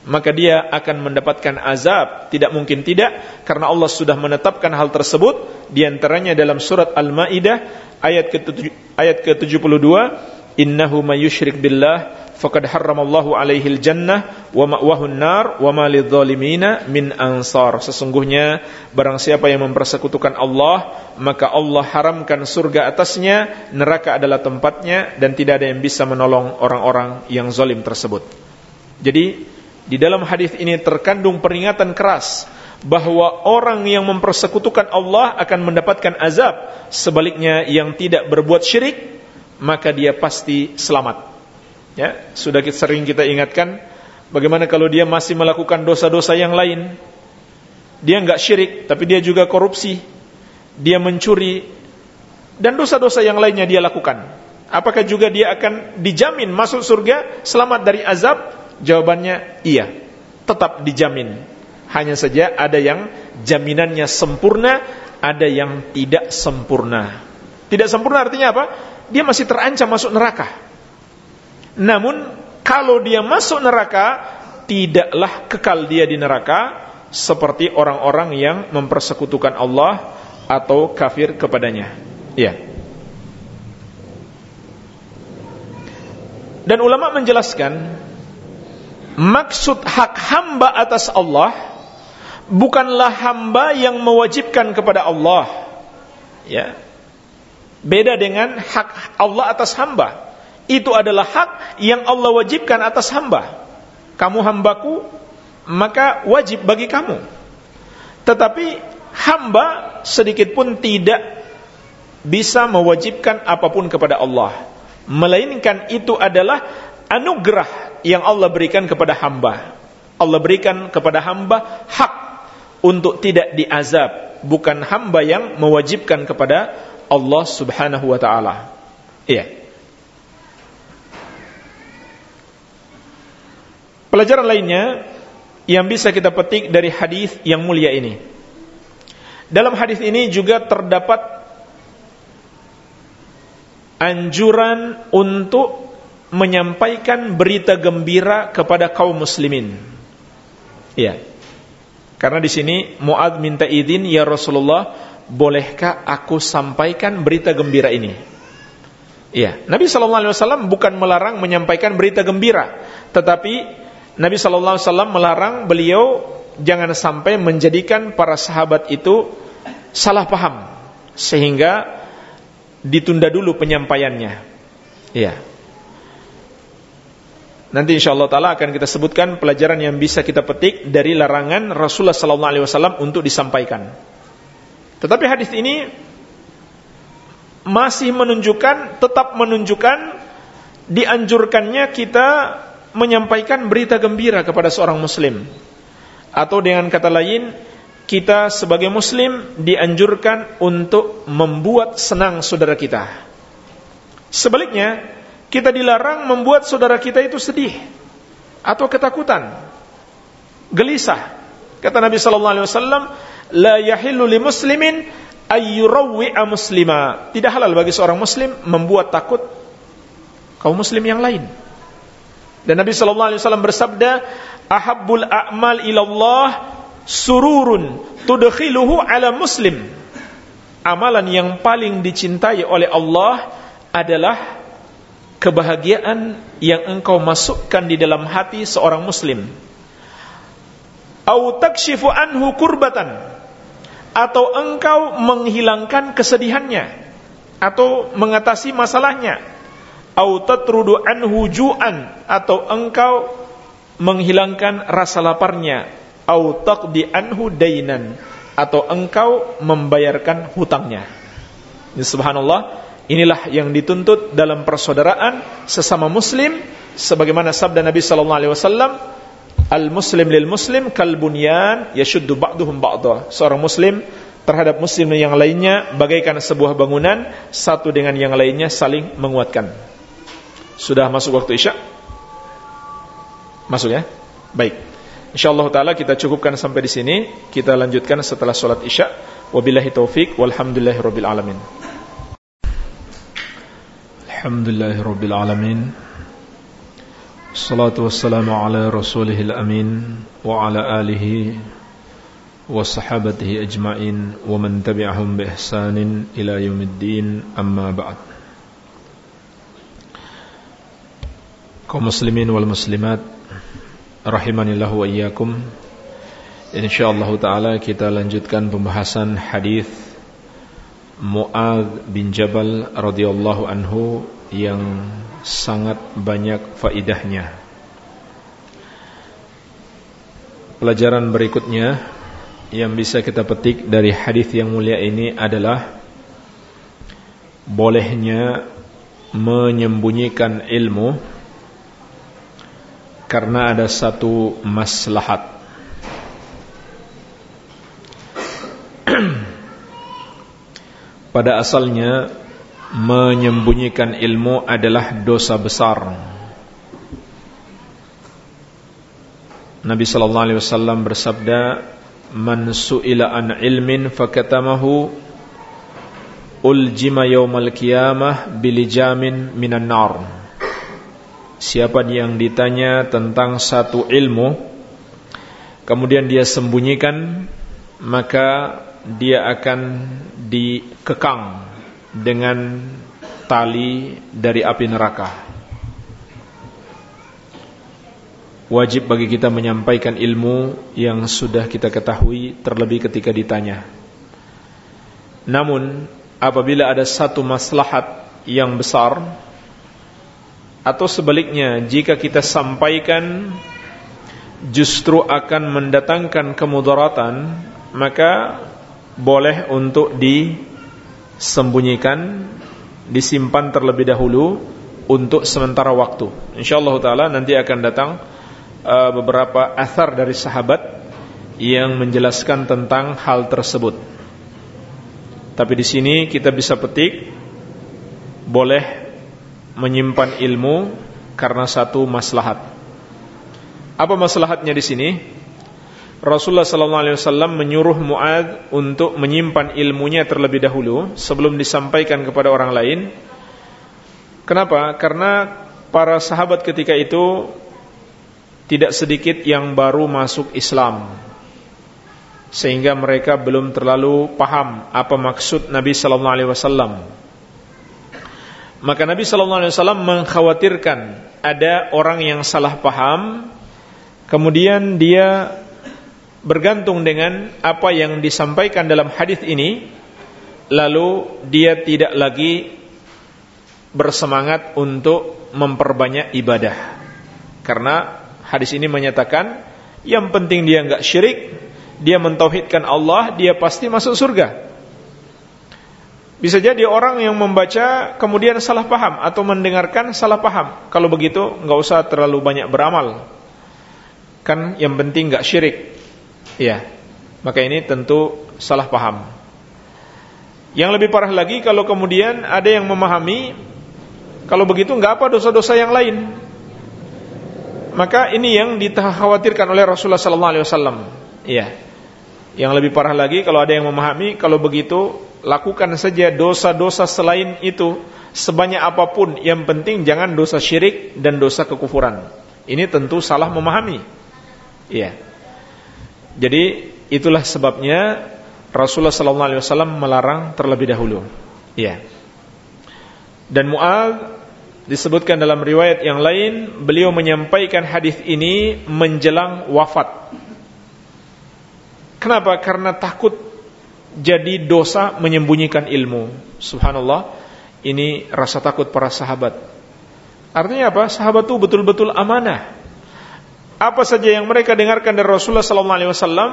maka dia akan mendapatkan azab tidak mungkin tidak karena Allah sudah menetapkan hal tersebut di antaranya dalam surat Al-Maidah ayat ke ayat ke-72 innahu may yusyrik billah faqad harramallahu alaihi jannah wa ma'wahu nar wa ma lidzalimina min ansar. Sesungguhnya barang siapa yang mempersekutukan Allah maka Allah haramkan surga atasnya neraka adalah tempatnya dan tidak ada yang bisa menolong orang-orang yang zalim tersebut. Jadi di dalam hadis ini terkandung peringatan keras bahwa orang yang mempersekutukan Allah akan mendapatkan azab, sebaliknya yang tidak berbuat syirik maka dia pasti selamat. Ya, sudah sering kita ingatkan bagaimana kalau dia masih melakukan dosa-dosa yang lain. Dia enggak syirik, tapi dia juga korupsi. Dia mencuri dan dosa-dosa yang lainnya dia lakukan. Apakah juga dia akan dijamin masuk surga selamat dari azab Jawabannya iya, tetap dijamin. Hanya saja ada yang jaminannya sempurna, ada yang tidak sempurna. Tidak sempurna artinya apa? Dia masih terancam masuk neraka. Namun kalau dia masuk neraka, tidaklah kekal dia di neraka seperti orang-orang yang mempersekutukan Allah atau kafir kepadanya. Iya. Dan ulama menjelaskan maksud hak hamba atas Allah bukanlah hamba yang mewajibkan kepada Allah. Ya. Beda dengan hak Allah atas hamba. Itu adalah hak yang Allah wajibkan atas hamba. Kamu hambaku, maka wajib bagi kamu. Tetapi hamba sedikit pun tidak bisa mewajibkan apa pun kepada Allah melainkan itu adalah anugerah yang Allah berikan kepada hamba Allah berikan kepada hamba hak untuk tidak diazab bukan hamba yang mewajibkan kepada Allah Subhanahu wa taala iya pelajaran lainnya yang bisa kita petik dari hadis yang mulia ini dalam hadis ini juga terdapat anjuran untuk menyampaikan berita gembira kepada kaum muslimin. Ya. Karena di sini Muad minta izin, "Ya Rasulullah, bolehkah aku sampaikan berita gembira ini?" Ya, Nabi sallallahu alaihi wasallam bukan melarang menyampaikan berita gembira, tetapi Nabi sallallahu alaihi wasallam melarang beliau jangan sampai menjadikan para sahabat itu salah paham sehingga ditunda dulu penyampaiannya. Iya. Nanti insyaallah taala akan kita sebutkan pelajaran yang bisa kita petik dari larangan Rasulullah sallallahu alaihi wasallam untuk disampaikan. Tetapi hadis ini masih menunjukkan tetap menunjukkan dianjurkannya kita menyampaikan berita gembira kepada seorang muslim. Atau dengan kata lain, kita sebagai muslim dianjurkan untuk membuat senang saudara kita. Sebaliknya, kita dilarang membuat saudara kita itu sedih atau ketakutan, gelisah. Kata Nabi sallallahu alaihi wasallam, "La yahillu li muslimin ayyurawwi'a muslima." Tidak halal bagi seorang muslim membuat takut kaum muslim yang lain. Dan Nabi sallallahu alaihi wasallam bersabda, ahabbul a'mal ilallah sururun tudkhiluhu ala muslim amalan yang paling dicintai oleh Allah adalah kebahagiaan yang engkau masukkan di dalam hati seorang muslim au takshifu anhu kurbatan atau engkau menghilangkan kesedihannya. Atau mengatasi masalahnya. Au tatrudu anhu atau engkau menghilangkan rasa laparnya. Au taqdi anhu atau engkau membayarkan hutangnya. Ini subhanallah, inilah yang dituntut dalam persaudaraan sesama muslim sebagaimana sabda Nabi sallallahu alaihi wasallam, al-muslim lil muslim kal bunyan yashuddu ba'duhum ba'dha. Seorang muslim terhadap muslim yang lainnya bagaikan sebuah bangunan satu dengan yang lainnya saling menguatkan. Sudah masuk waktu Isya? Masuk ya? Baik. Insyaallah taala kita cukupkan sampai di sini. Kita lanjutkan setelah salat Isya. Wabillahi taufik walhamdulillahirabbil alamin. Alhamdulillahirabbil alamin. Salatu wassalamu ala rasulihil amin wa ala alihi wa sahabatihi ajma'in wa man tabi'ahum bi ihsanin ila yaumiddin amma ba'd. Kaum muslimin wal muslimat rahimanillah wa iyyakum. Insyaallah taala kita lanjutkan pembahasan hadis Muad bin Jabal radhiyallahu anhu yang sangat banyak faidahnya. Pelajaran berikutnya yang bisa kita petik dari hadis yang mulia ini adalah bolehnya menyembunyikan ilmu karena ada satu maslahat. Pada asalnya menyembunyikan ilmu adalah dosa besar. Nabi sallallahu alaihi wasallam bersabda, "Man su'ila an ilmin fakatamahu uljima yaumal qiyamah bilijamin minan nar." Siapa yang ditanya tentang satu ilmu Kemudian dia sembunyikan Maka dia akan dikekang Dengan tali dari api neraka. Wajib bagi kita menyampaikan ilmu Yang sudah kita ketahui Terlebih ketika ditanya. Namun Apabila ada satu maslahat yang besar atau sebaliknya jika kita sampaikan justru akan mendatangkan kemudaratan maka boleh untuk sembunyikan, disimpan terlebih dahulu untuk sementara waktu. Insyaallah taala nanti akan datang uh, beberapa asar dari sahabat yang menjelaskan tentang hal tersebut. Tapi di sini kita bisa petik boleh menyimpan ilmu karena satu maslahat. Apa maslahatnya di sini? Rasulullah sallallahu alaihi wasallam menyuruh Muad untuk menyimpan ilmunya terlebih dahulu sebelum disampaikan kepada orang lain. Kenapa? Karena para sahabat ketika itu tidak sedikit yang baru masuk Islam. Sehingga mereka belum terlalu paham apa maksud Nabi sallallahu alaihi wasallam. Maka Nabi sallallahu alaihi wasallam mengkhawatirkan ada orang yang salah paham kemudian dia bergantung dengan apa yang disampaikan dalam hadis ini lalu dia tidak lagi bersemangat untuk memperbanyak ibadah. Karena hadis ini menyatakan yang penting dia enggak syirik dia mentauhidkan Allah dia pasti masuk surga. Bisa jadi orang yang membaca kemudian salah paham atau mendengarkan salah paham. Kalau begitu enggak usah terlalu banyak beramal. Kan yang penting enggak syirik Ya, maka ini tentu salah paham. Yang lebih parah lagi kalau kemudian ada yang memahami kalau begitu nggak apa dosa-dosa yang lain. Maka ini yang dikhawatirkan oleh Rasulullah sallallahu alaihi wasallam. Iya. Yang lebih parah lagi kalau ada yang memahami kalau begitu lakukan saja dosa-dosa selain itu sebanyak apa pun yang penting jangan dosa syirik dan dosa kekufuran. Ini tentu salah memahami. Iya. Jadi itulah sebabnya Rasulullah sallallahu alaihi wasallam melarang terlebih dahulu. Iya. Dan Mu'ad disebutkan dalam riwayat yang lain beliau menyampaikan hadis ini menjelang wafat. Kenapa? Karena takut jadi dosa menyembunyikan ilmu. Subhanallah, ini rasa takut para sahabat. Artinya apa? Sahabat itu betul-betul amanah apa saja yang mereka dengarkan dari Rasulullah sallallahu alaihi wasallam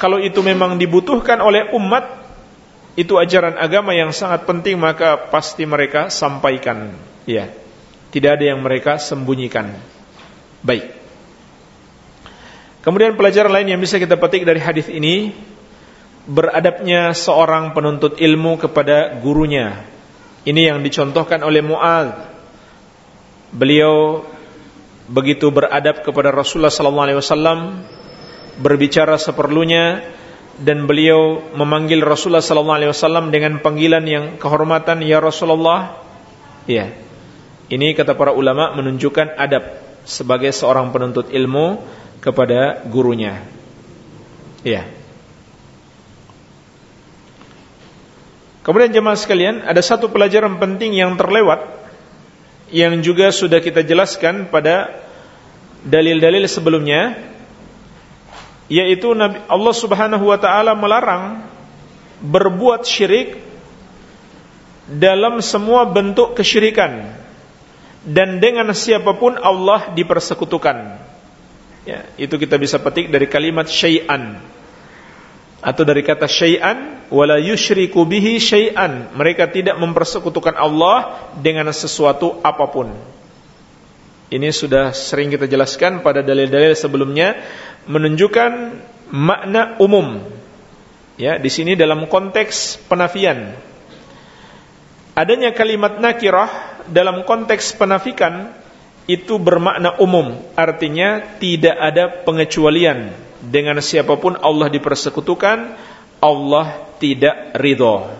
kalau itu memang dibutuhkan oleh umat itu ajaran agama yang sangat penting maka pasti mereka sampaikan. Ya. Tidak ada yang mereka sembunyikan. Baik. Kemudian pelajaran lain yang bisa kita petik dari hadis ini beradabnya seorang penuntut ilmu kepada gurunya. Ini yang dicontohkan oleh Muad beliau begitu beradab kepada Rasulullah sallallahu alaihi wasallam berbicara seperlunya dan beliau memanggil Rasulullah sallallahu alaihi wasallam dengan panggilan yang kehormatan ya Rasulullah. Ya ini kata para ulama menunjukkan adab sebagai seorang penuntut ilmu kepada gurunya. Ya Kemudian jemaah sekalian, ada satu pelajaran penting yang terlewat yang juga sudah kita jelaskan pada dalil-dalil sebelumnya yaitu Nabi Allah Subhanahu wa taala melarang berbuat syirik dalam semua bentuk kesyirikan dan dengan siapa pun Allah dipersekutukan. Ya, itu kita bisa petik dari kalimat syai'an atau dari kata syai'an wala yusyriku bihi syai'an. Mereka tidak mempersekutukan Allah dengan sesuatu apa pun. Ini sudah sering kita jelaskan pada dalil-dalil sebelumnya menunjukkan makna umum. Ya di sini dalam konteks penafian. Adanya kalimat nakirah dalam konteks penafikan itu bermakna umum. Artinya tidak ada pengecualian dengan siapa pun Allah dipersekutukan, Allah tidak ridho.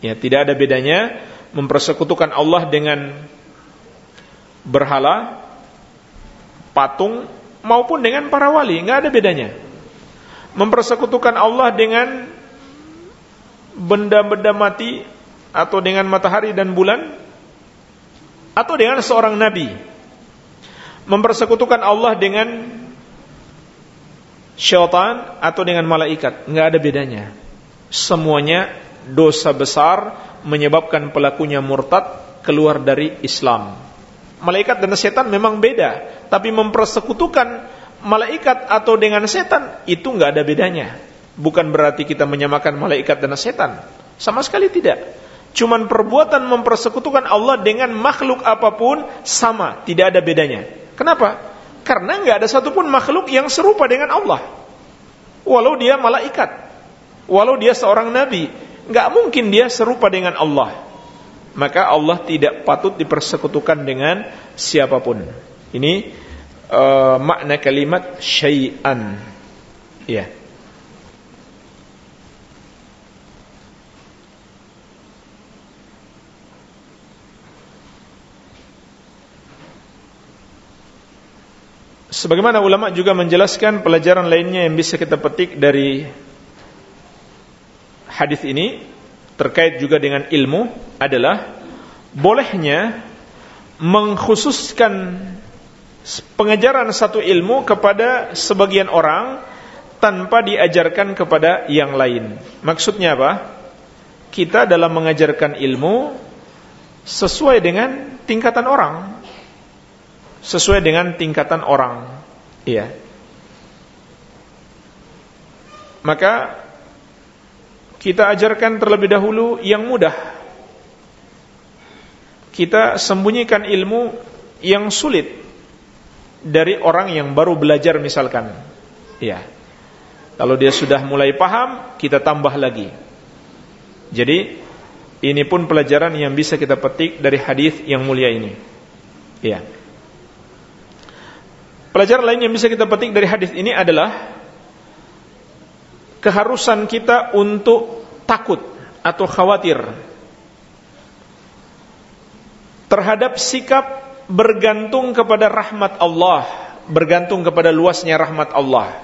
Ya, tidak ada bedanya mempersekutukan Allah dengan berhala, patung maupun dengan para wali, nggak ada bedanya. Mempersekutukan Allah dengan benda-benda mati atau dengan matahari dan bulan atau dengan seorang nabi. Mempersekutukan Allah dengan syaitan atau dengan malaikat, nggak ada bedanya. Semuanya dosa besar menyebabkan pelakunya murtad keluar dari Islam. Malaikat dan setan memang beda, tapi mempersekutukan malaikat atau dengan setan itu nggak ada bedanya. Bukan berarti kita menyamakan malaikat dan setan, sama sekali tidak. Cuman perbuatan mempersekutukan Allah dengan makhluk apa pun sama, tidak ada bedanya. Kenapa? Karena nggak ada satupun makhluk yang serupa dengan Allah. Walau dia malaikat, walau dia seorang nabi, nggak mungkin dia serupa dengan Allah. Maka Allah tidak patut dipersekutukan dengan siapa pun. Ini uh, makna kalimat syai'an. Ya. Yeah. Sebagaimana ulama juga menjelaskan pelajaran lainnya yang bisa kita petik dari hadis ini terkait juga dengan ilmu adalah bolehnya mengkhususkan pengajaran satu ilmu kepada sebagian orang tanpa diajarkan kepada yang lain. Maksudnya apa? Kita dalam mengajarkan ilmu sesuai dengan tingkatan orang sesuai dengan tingkatan orang. Iya. Maka kita ajarkan terlebih dahulu yang mudah. Kita sembunyikan ilmu yang sulit dari orang yang baru belajar misalkan. Iya. Kalau dia sudah mulai paham, kita tambah lagi. Jadi ini pun pelajaran yang bisa kita petik dari hadis yang mulia ini. Iya. Pelajaran lain yang bisa kita petik dari hadis ini adalah keharusan kita untuk takut atau khawatir terhadap sikap bergantung kepada rahmat Allah, bergantung kepada luasnya rahmat Allah.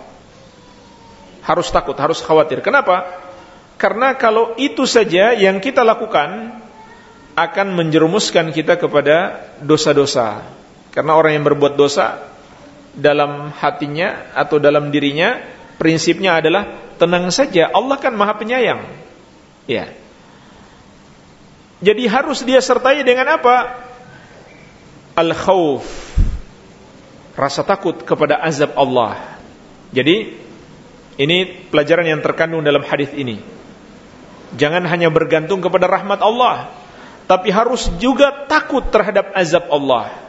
Harus takut, harus khawatir. Kenapa? Karena kalau itu saja yang kita lakukan akan menjerumuskan kita kepada dosa-dosa. Karena orang yang berbuat dosa dalam hatinya atau dalam dirinya prinsipnya adalah tenang saja Allah kan Maha Penyayang. Ya. Jadi harus dia sertai dengan apa? Al-khauf. Rasa takut kepada azab Allah. Jadi ini pelajaran yang terkandung dalam hadis ini. Jangan hanya bergantung kepada rahmat Allah, tapi harus juga takut terhadap azab Allah.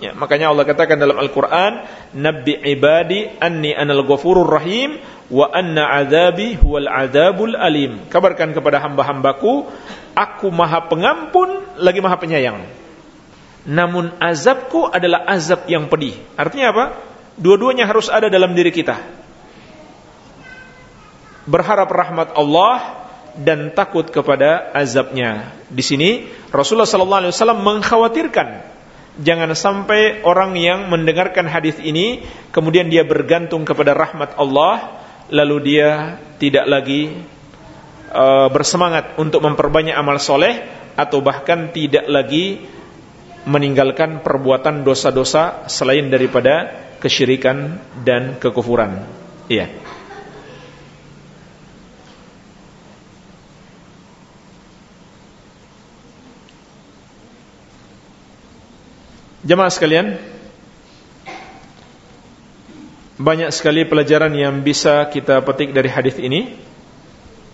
Ya, makanya Allah katakan dalam Al-Qur'an, "Nabbi ibadi anni anal ghafurur rahim wa anna azabi huwal adzabul alim." Kabarkan kepada hamba-hambaku, aku Maha Pengampun lagi Maha Penyayang. Namun azabku adalah azab yang pedih. Artinya apa? Dua-duanya harus ada dalam diri kita. Berharap rahmat Allah dan takut kepada azabnya. Di sini Rasulullah sallallahu alaihi wasallam mengkhawatirkan jangan sampai orang yang mendengarkan hadis ini kemudian dia bergantung kepada rahmat Allah lalu dia tidak lagi uh, bersemangat untuk memperbanyak amal soleh atau bahkan tidak lagi meninggalkan perbuatan dosa-dosa selain daripada kesyirikan dan kekufuran. Iya. Jemaah sekalian, banyak sekali pelajaran yang bisa kita petik dari hadis ini.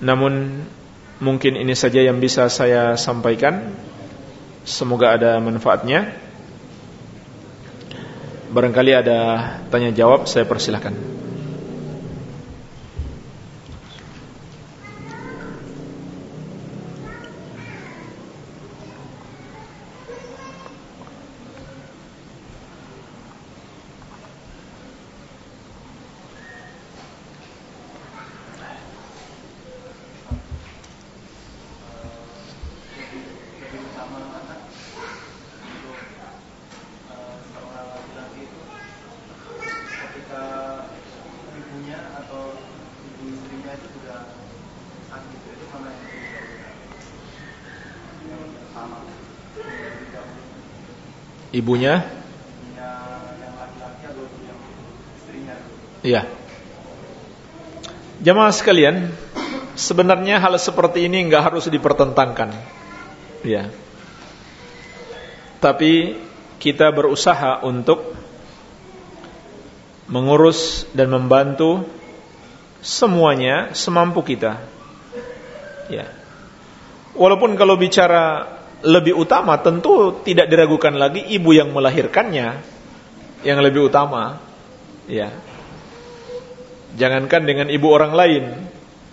Namun mungkin ini saja yang bisa saya sampaikan. Semoga ada manfaatnya. Barangkali ada tanya jawab, saya persilahkan. Ibunya Iya. Jamaah sekalian, sebenarnya hal seperti ini enggak harus dipertentangkan. Ya. Tapi kita berusaha untuk mengurus dan membantu semuanya semampu kita. Ya. Walaupun kalau bicara lebih utama tentu tidak diragukan lagi ibu yang melahirkannya yang lebih utama. Ya. Jangankan dengan ibu orang lain,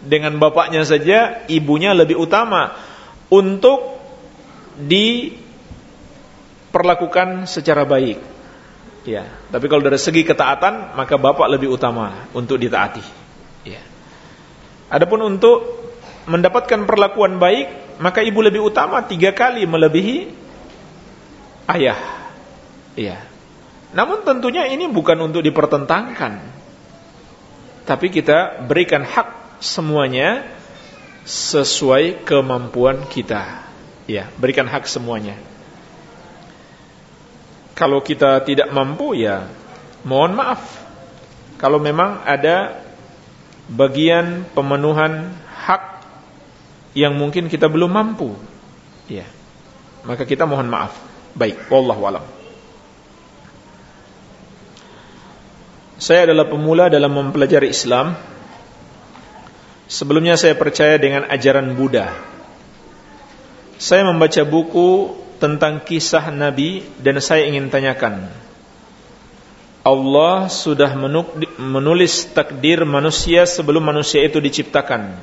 dengan bapaknya saja ibunya lebih utama untuk diperlakukan secara baik. Ya, tapi kalau dari segi ketaatan maka bapak lebih utama untuk ditaati. Ya. Adapun untuk mendapatkan perlakuan baik maka ibu lebih utama tiga kali melebihi ayah. Ya. Namun tentunya ini bukan untuk dipertentangkan. Tapi kita berikan hak semuanya sesuai kemampuan kita. Ya, berikan hak semuanya. Kalau kita tidak mampu ya mohon maaf. Kalau memang ada bagian pemenuhan yang mungkin kita belum mampu. Ya. Maka kita mohon maaf. Baik, wallahu alam. Saya adalah pemula dalam mempelajari Islam. Sebelumnya saya percaya dengan ajaran Buddha. Saya membaca buku tentang kisah Nabi dan saya ingin tanyakan. Allah sudah menulis takdir manusia sebelum manusia itu diciptakan.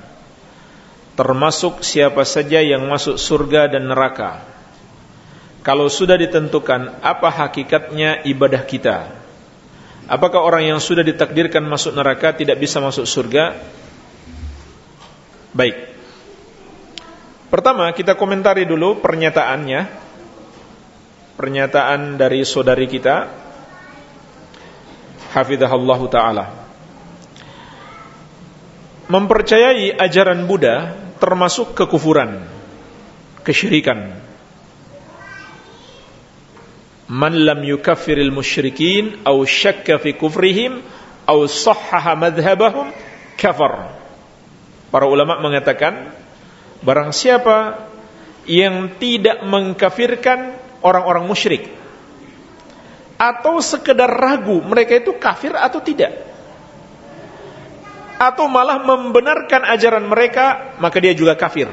Termasuk siapa saja yang masuk surga dan neraka. Kalau sudah ditentukan apa hakikatnya ibadah kita? Apakah orang yang sudah ditakdirkan masuk neraka tidak bisa masuk surga? Baik. Pertama kita komentari dulu pernyataannya pernyataan dari saudari kita hafizahullah taala mempercayai ajaran Buddha termasuk kekufuran kesyirikan. Man lam yukaffiril musyrikin aw syakka fi kufrihim aw sahhaha madhhabahum kafar. Para ulama mengatakan barang siapa yang tidak mengkafirkan orang-orang musyrik atau sekedar ragu mereka itu kafir atau tidak atau malah membenarkan ajaran mereka maka dia juga kafir.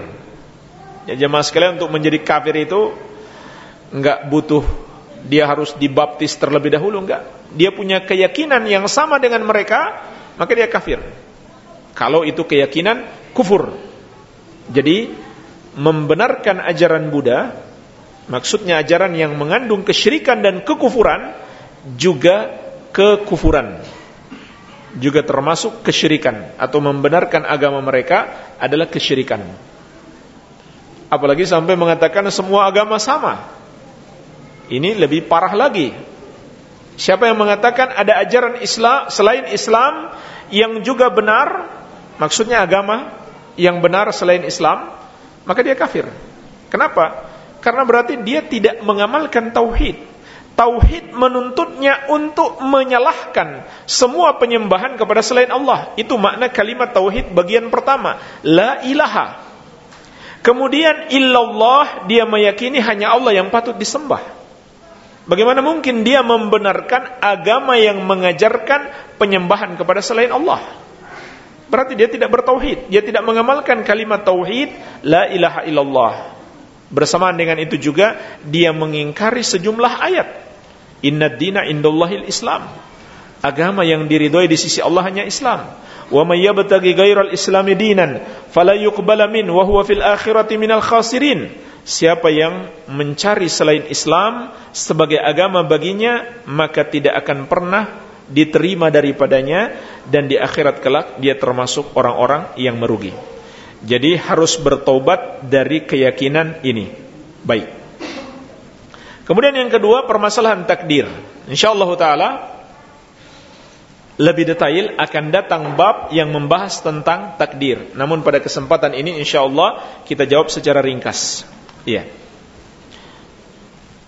Ya jemaah sekalian untuk menjadi kafir itu enggak butuh dia harus dibaptis terlebih dahulu enggak dia punya keyakinan yang sama dengan mereka maka dia kafir. Kalau itu keyakinan kufur. Jadi membenarkan ajaran Buddha Maksudnya ajaran yang mengandung kesyirikan dan kekufuran juga kekufuran. Juga termasuk kesyirikan atau membenarkan agama mereka adalah kesyirikan. Apalagi sampai mengatakan semua agama sama. Ini lebih parah lagi. Siapa yang mengatakan ada ajaran Islam selain Islam yang juga benar, maksudnya agama yang benar selain Islam, maka dia kafir. Kenapa? Karena berarti dia tidak mengamalkan tauhid. Tauhid menuntutnya untuk menyalahkan semua penyembahan kepada selain Allah. Itu makna kalimat tauhid bagian pertama, la ilaha. Kemudian illallah dia meyakini hanya Allah yang patut disembah. Bagaimana mungkin dia membenarkan agama yang mengajarkan penyembahan kepada selain Allah? Berarti dia tidak bertauhid, dia tidak mengamalkan kalimat tauhid la ilaha illallah. Bersamaan dengan itu juga dia mengingkari sejumlah ayat. Inna dina indallahil Islam. Agama yang diridhoi di sisi Allah hanya Islam. Wa may yabtaghi ghairal islami dinan fala yuqbala min wa huwa fil akhirati minal khasirin. Siapa yang mencari selain Islam sebagai agama baginya maka tidak akan pernah diterima daripadanya dan di akhirat kelak dia termasuk orang-orang yang merugi. Jadi harus bertobat dari keyakinan ini. Baik. Kemudian yang kedua permasalahan takdir. Insyaallah taala lebih detail akan datang bab yang membahas tentang takdir. Namun pada kesempatan ini insyaallah kita jawab secara ringkas. Iya.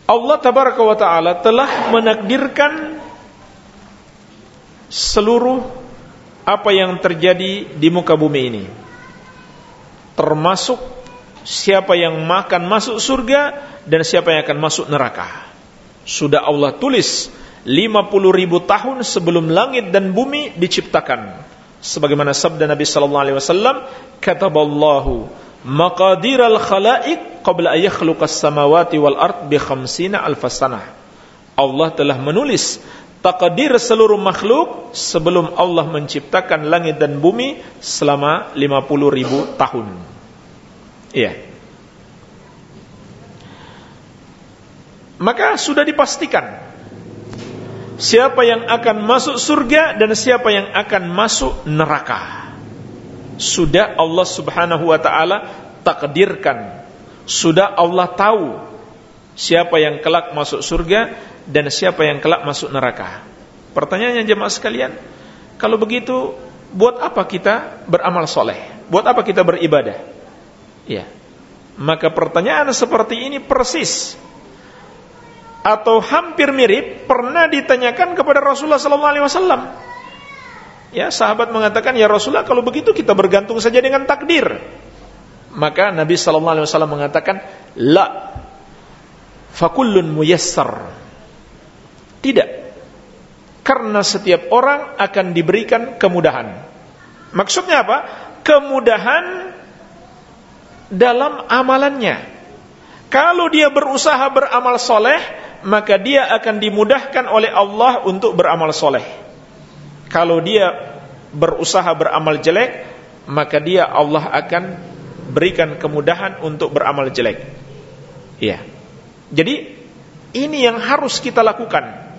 Allah tabaraka wa taala telah menakdirkan seluruh apa yang terjadi di muka bumi ini termasuk siapa yang makan masuk surga dan siapa yang akan masuk neraka. Sudah Allah tulis 50 ribu tahun sebelum langit dan bumi diciptakan. Sebagaimana sabda Nabi sallallahu alaihi wasallam, kataballahu maqadir al-khalaiq qabla an yakhluqas samawati wal ard bi khamsina alf sanah. Allah telah menulis takdir seluruh makhluk sebelum Allah menciptakan langit dan bumi selama 50 ribu tahun. Iya. Maka sudah dipastikan siapa yang akan masuk surga dan siapa yang akan masuk neraka. Sudah Allah Subhanahu wa taala takdirkan. Sudah Allah tahu siapa yang kelak masuk surga dan siapa yang kelak masuk neraka. Pertanyaannya jemaah sekalian, kalau begitu buat apa kita beramal soleh? Buat apa kita beribadah? Ya. Maka pertanyaan seperti ini persis atau hampir mirip pernah ditanyakan kepada Rasulullah sallallahu alaihi wasallam. Ya, sahabat mengatakan, "Ya Rasulullah, kalau begitu kita bergantung saja dengan takdir." Maka Nabi sallallahu alaihi wasallam mengatakan, "La. Fakullun muyassar." Tidak. Karena setiap orang akan diberikan kemudahan. Maksudnya apa? Kemudahan dalam amalannya. Kalau dia berusaha beramal soleh, maka dia akan dimudahkan oleh Allah untuk beramal soleh. Kalau dia berusaha beramal jelek, maka dia Allah akan berikan kemudahan untuk beramal jelek. Iya. Jadi ini yang harus kita lakukan.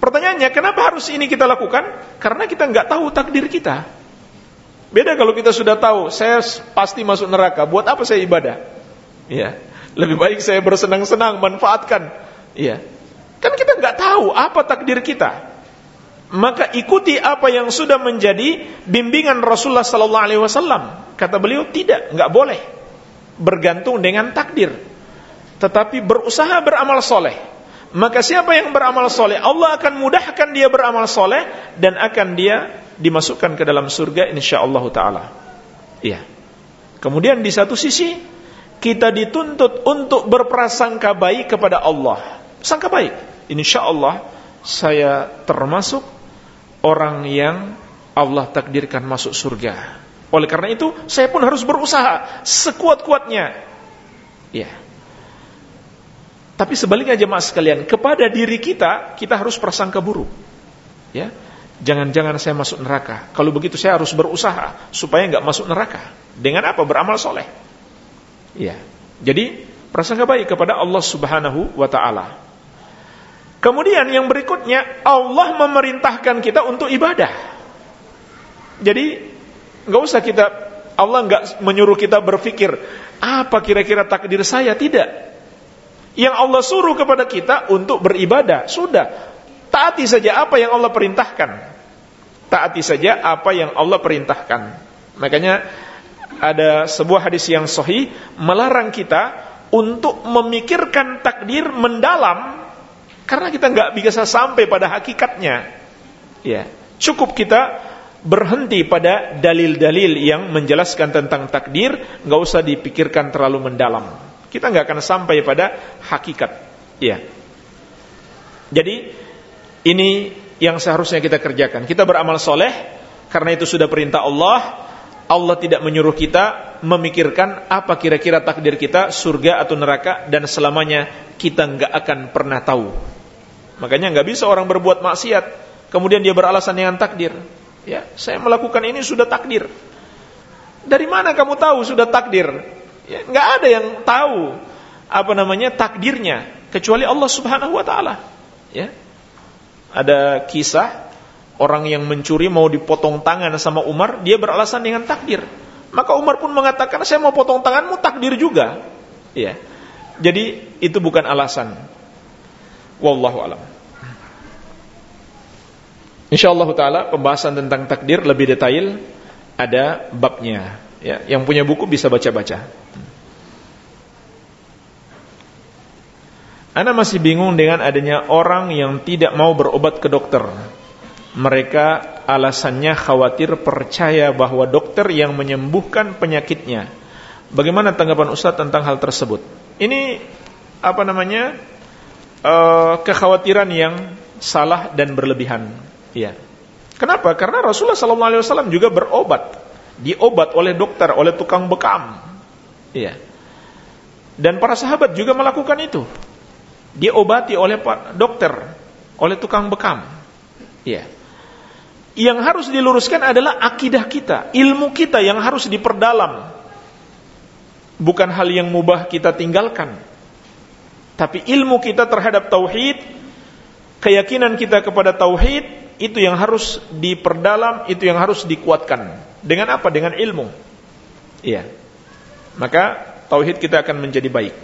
Pertanyaannya, kenapa harus ini kita lakukan? Karena kita nggak tahu takdir kita. Beda kalau kita sudah tahu, saya pasti masuk neraka. Buat apa saya ibadah? Iya. Lebih baik saya bersenang-senang, manfaatkan. Iya. Kan kita nggak tahu apa takdir kita. Maka ikuti apa yang sudah menjadi bimbingan Rasulullah sallallahu alaihi wasallam. Kata beliau, tidak, nggak boleh bergantung dengan takdir. Tetapi berusaha beramal soleh. Maka siapa yang beramal soleh, Allah akan mudahkan dia beramal soleh dan akan dia dimasukkan ke dalam surga insyaallah taala. Iya. Kemudian di satu sisi kita dituntut untuk berprasangka baik kepada Allah. Sangka baik. Insya Allah saya termasuk orang yang Allah takdirkan masuk surga. Oleh karena itu, saya pun harus berusaha sekuat-kuatnya. Ya. Tapi sebaliknya jemaah sekalian, kepada diri kita kita harus prasangka buruk. Ya. Jangan-jangan saya masuk neraka. Kalau begitu saya harus berusaha supaya nggak masuk neraka. Dengan apa? Beramal soleh. Ya. Jadi prasangka baik kepada Allah Subhanahu wa taala. Kemudian yang berikutnya Allah memerintahkan kita untuk ibadah. Jadi nggak usah kita Allah nggak menyuruh kita berpikir apa kira-kira takdir saya tidak. Yang Allah suruh kepada kita untuk beribadah sudah taati saja apa yang Allah perintahkan. Taati saja apa yang Allah perintahkan. Makanya ada sebuah hadis yang sahih melarang kita untuk memikirkan takdir mendalam karena kita nggak bisa sampai pada hakikatnya. Ya, cukup kita berhenti pada dalil-dalil yang menjelaskan tentang takdir, nggak usah dipikirkan terlalu mendalam. Kita nggak akan sampai pada hakikat. Ya. Jadi ini yang seharusnya kita kerjakan. Kita beramal soleh karena itu sudah perintah Allah Allah tidak menyuruh kita memikirkan apa kira-kira takdir kita surga atau neraka dan selamanya kita nggak akan pernah tahu. Makanya nggak bisa orang berbuat maksiat kemudian dia beralasan dengan takdir. Ya, saya melakukan ini sudah takdir. Dari mana kamu tahu sudah takdir? Ya, nggak ada yang tahu apa namanya takdirnya kecuali Allah Subhanahu wa taala. Ya. Ada kisah Orang yang mencuri mau dipotong tangan sama Umar, dia beralasan dengan takdir. Maka Umar pun mengatakan, saya mau potong tanganmu takdir juga. Ya. Jadi itu bukan alasan. Wallahu alam. Insyaallah taala pembahasan tentang takdir lebih detail ada babnya. Ya, yang punya buku bisa baca-baca. Anda masih bingung dengan adanya orang yang tidak mau berobat ke dokter mereka alasannya khawatir percaya bahwa dokter yang menyembuhkan penyakitnya. Bagaimana tanggapan Ustaz tentang hal tersebut? Ini apa namanya? Uh, kekhawatiran yang salah dan berlebihan. Ya. Kenapa? Karena Rasulullah SAW juga berobat. Diobat oleh dokter, oleh tukang bekam. Iya. Dan para sahabat juga melakukan itu. Diobati oleh dokter, oleh tukang bekam. Iya. Yang harus diluruskan adalah akidah kita, ilmu kita yang harus diperdalam. Bukan hal yang mubah kita tinggalkan. Tapi ilmu kita terhadap tauhid, keyakinan kita kepada tauhid itu yang harus diperdalam, itu yang harus dikuatkan. Dengan apa? Dengan ilmu. Iya. Maka tauhid kita akan menjadi baik.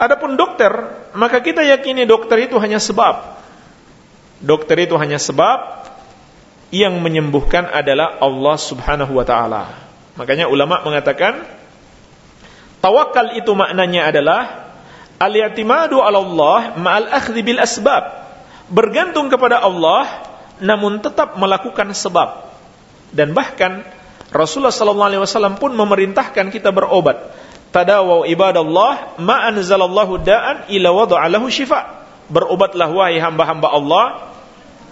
Adapun dokter, maka kita yakini dokter itu hanya sebab. Dokter itu hanya sebab yang menyembuhkan adalah Allah Subhanahu wa taala. Makanya ulama mengatakan tawakal itu maknanya adalah al-i'timadu 'ala Allah ma'al akhdhi bil asbab bergantung kepada Allah namun tetap melakukan sebab. Dan bahkan Rasulullah sallallahu alaihi wasallam pun memerintahkan kita berobat. Tadawu ibadallah ma anzalallahu da'an ila wada'alahu syifa. Berobatlah wahai hamba-hamba Allah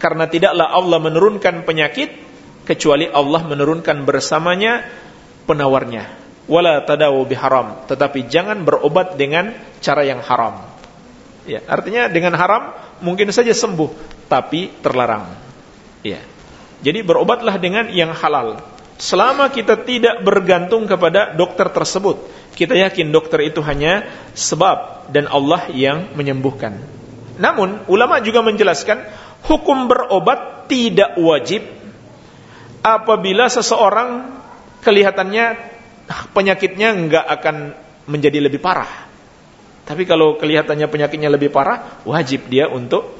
karena tidaklah Allah menurunkan penyakit kecuali Allah menurunkan bersamanya penawarnya. Wala tadawu biharam, tetapi jangan berobat dengan cara yang haram. Ya, artinya dengan haram mungkin saja sembuh, tapi terlarang. Ya. Jadi berobatlah dengan yang halal. Selama kita tidak bergantung kepada dokter tersebut, kita yakin dokter itu hanya sebab dan Allah yang menyembuhkan. Namun ulama juga menjelaskan hukum berobat tidak wajib apabila seseorang kelihatannya penyakitnya enggak akan menjadi lebih parah. Tapi kalau kelihatannya penyakitnya lebih parah, wajib dia untuk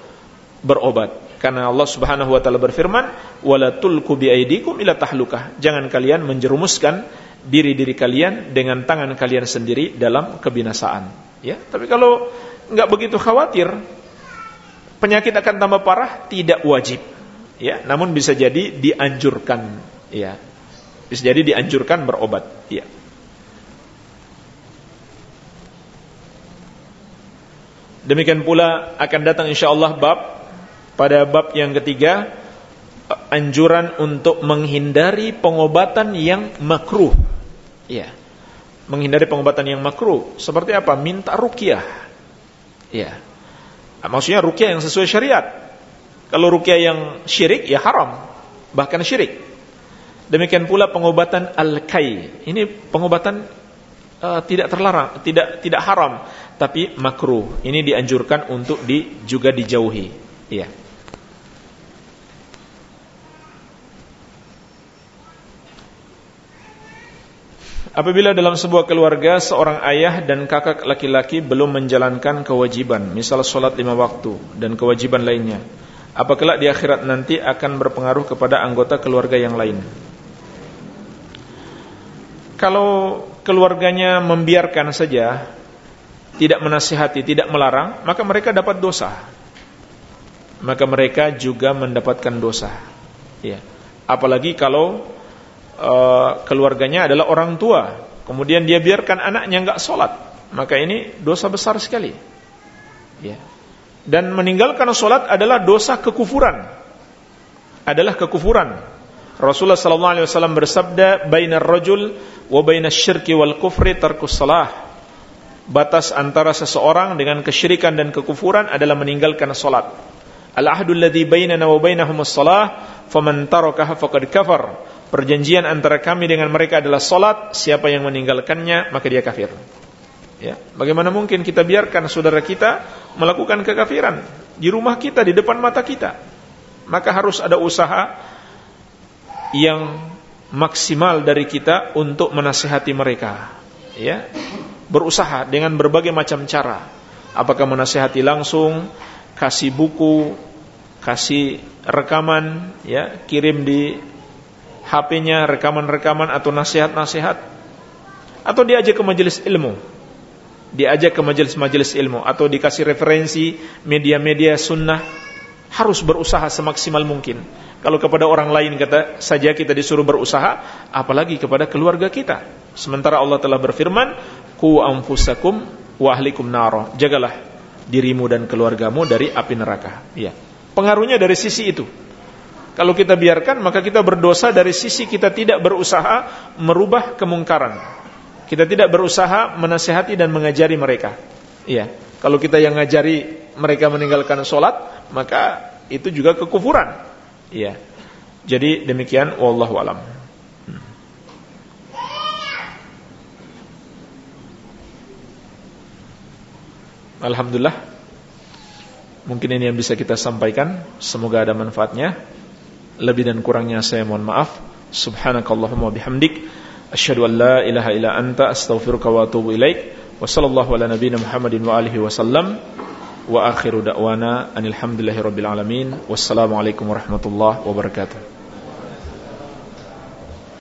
berobat. Karena Allah Subhanahu wa taala berfirman, "Wala tulqu biaidikum ila tahlukah." Jangan kalian menjerumuskan diri-diri kalian dengan tangan kalian sendiri dalam kebinasaan. Ya, tapi kalau nggak begitu khawatir penyakit akan tambah parah, tidak wajib. Ya, namun bisa jadi dianjurkan, ya. Bisa jadi dianjurkan berobat, ya. Demikian pula akan datang insyaallah bab pada bab yang ketiga anjuran untuk menghindari pengobatan yang makruh. Ya. Menghindari pengobatan yang makruh seperti apa? Minta rukyah. Ya. Maksudnya rukyah yang sesuai syariat. Kalau rukyah yang syirik ya haram, bahkan syirik. Demikian pula pengobatan al-kai. Ini pengobatan uh, tidak terlarang, tidak tidak haram, tapi makruh. Ini dianjurkan untuk di, juga dijauhi. Iya. Apabila dalam sebuah keluarga seorang ayah dan kakak laki-laki belum menjalankan kewajiban, misal sholat lima waktu dan kewajiban lainnya, apakah di akhirat nanti akan berpengaruh kepada anggota keluarga yang lain? Kalau keluarganya membiarkan saja tidak menasihati, tidak melarang, maka mereka dapat dosa. Maka mereka juga mendapatkan dosa. Ya. Apalagi kalau uh, keluarganya adalah orang tua, kemudian dia biarkan anaknya nggak sholat, maka ini dosa besar sekali. Ya. Dan meninggalkan sholat adalah dosa kekufuran. Adalah kekufuran. Rasulullah sallallahu alaihi wasallam bersabda, "Bainar rajul wa syirki wal kufri tarkus salah." batas antara seseorang dengan kesyirikan dan kekufuran adalah meninggalkan salat. Al-ahdul ladzi bainana wa bainahumus shalah faman tarakaha faqad kafar. Perjanjian antara kami dengan mereka adalah salat, siapa yang meninggalkannya maka dia kafir. Ya, bagaimana mungkin kita biarkan saudara kita melakukan kekafiran di rumah kita, di depan mata kita? Maka harus ada usaha yang maksimal dari kita untuk menasihati mereka. Ya, berusaha dengan berbagai macam cara. Apakah menasihati langsung, kasih buku, kasih rekaman, ya, kirim di HP-nya rekaman-rekaman atau nasihat-nasihat atau diajak ke majelis ilmu. Diajak ke majelis-majelis ilmu atau dikasih referensi media-media sunnah harus berusaha semaksimal mungkin. Kalau kepada orang lain kata saja kita disuruh berusaha, apalagi kepada keluarga kita. Sementara Allah telah berfirman, ku anfusakum wa ahlikum naro. Jagalah dirimu dan keluargamu dari api neraka. Ya. Pengaruhnya dari sisi itu. Kalau kita biarkan maka kita berdosa dari sisi kita tidak berusaha merubah kemungkaran. Kita tidak berusaha menasehati dan mengajari mereka. Iya. Kalau kita yang ngajari mereka meninggalkan sholat, maka itu juga kekufuran. Iya. Jadi demikian wallahu alam. Hmm. Alhamdulillah. Mungkin ini yang bisa kita sampaikan. Semoga ada manfaatnya. Lebih dan kurangnya saya mohon maaf. Subhanakallahumma bihamdik. Asyhadu an la ilaha illa anta Astaghfiruka wa atubu ilaik. Wa sallallahu ala nabina Muhammadin wa alihi wasallam Wa akhiru da'wana Anilhamdulillahi rabbil alamin. Wassalamualaikum warahmatullahi wabarakatuh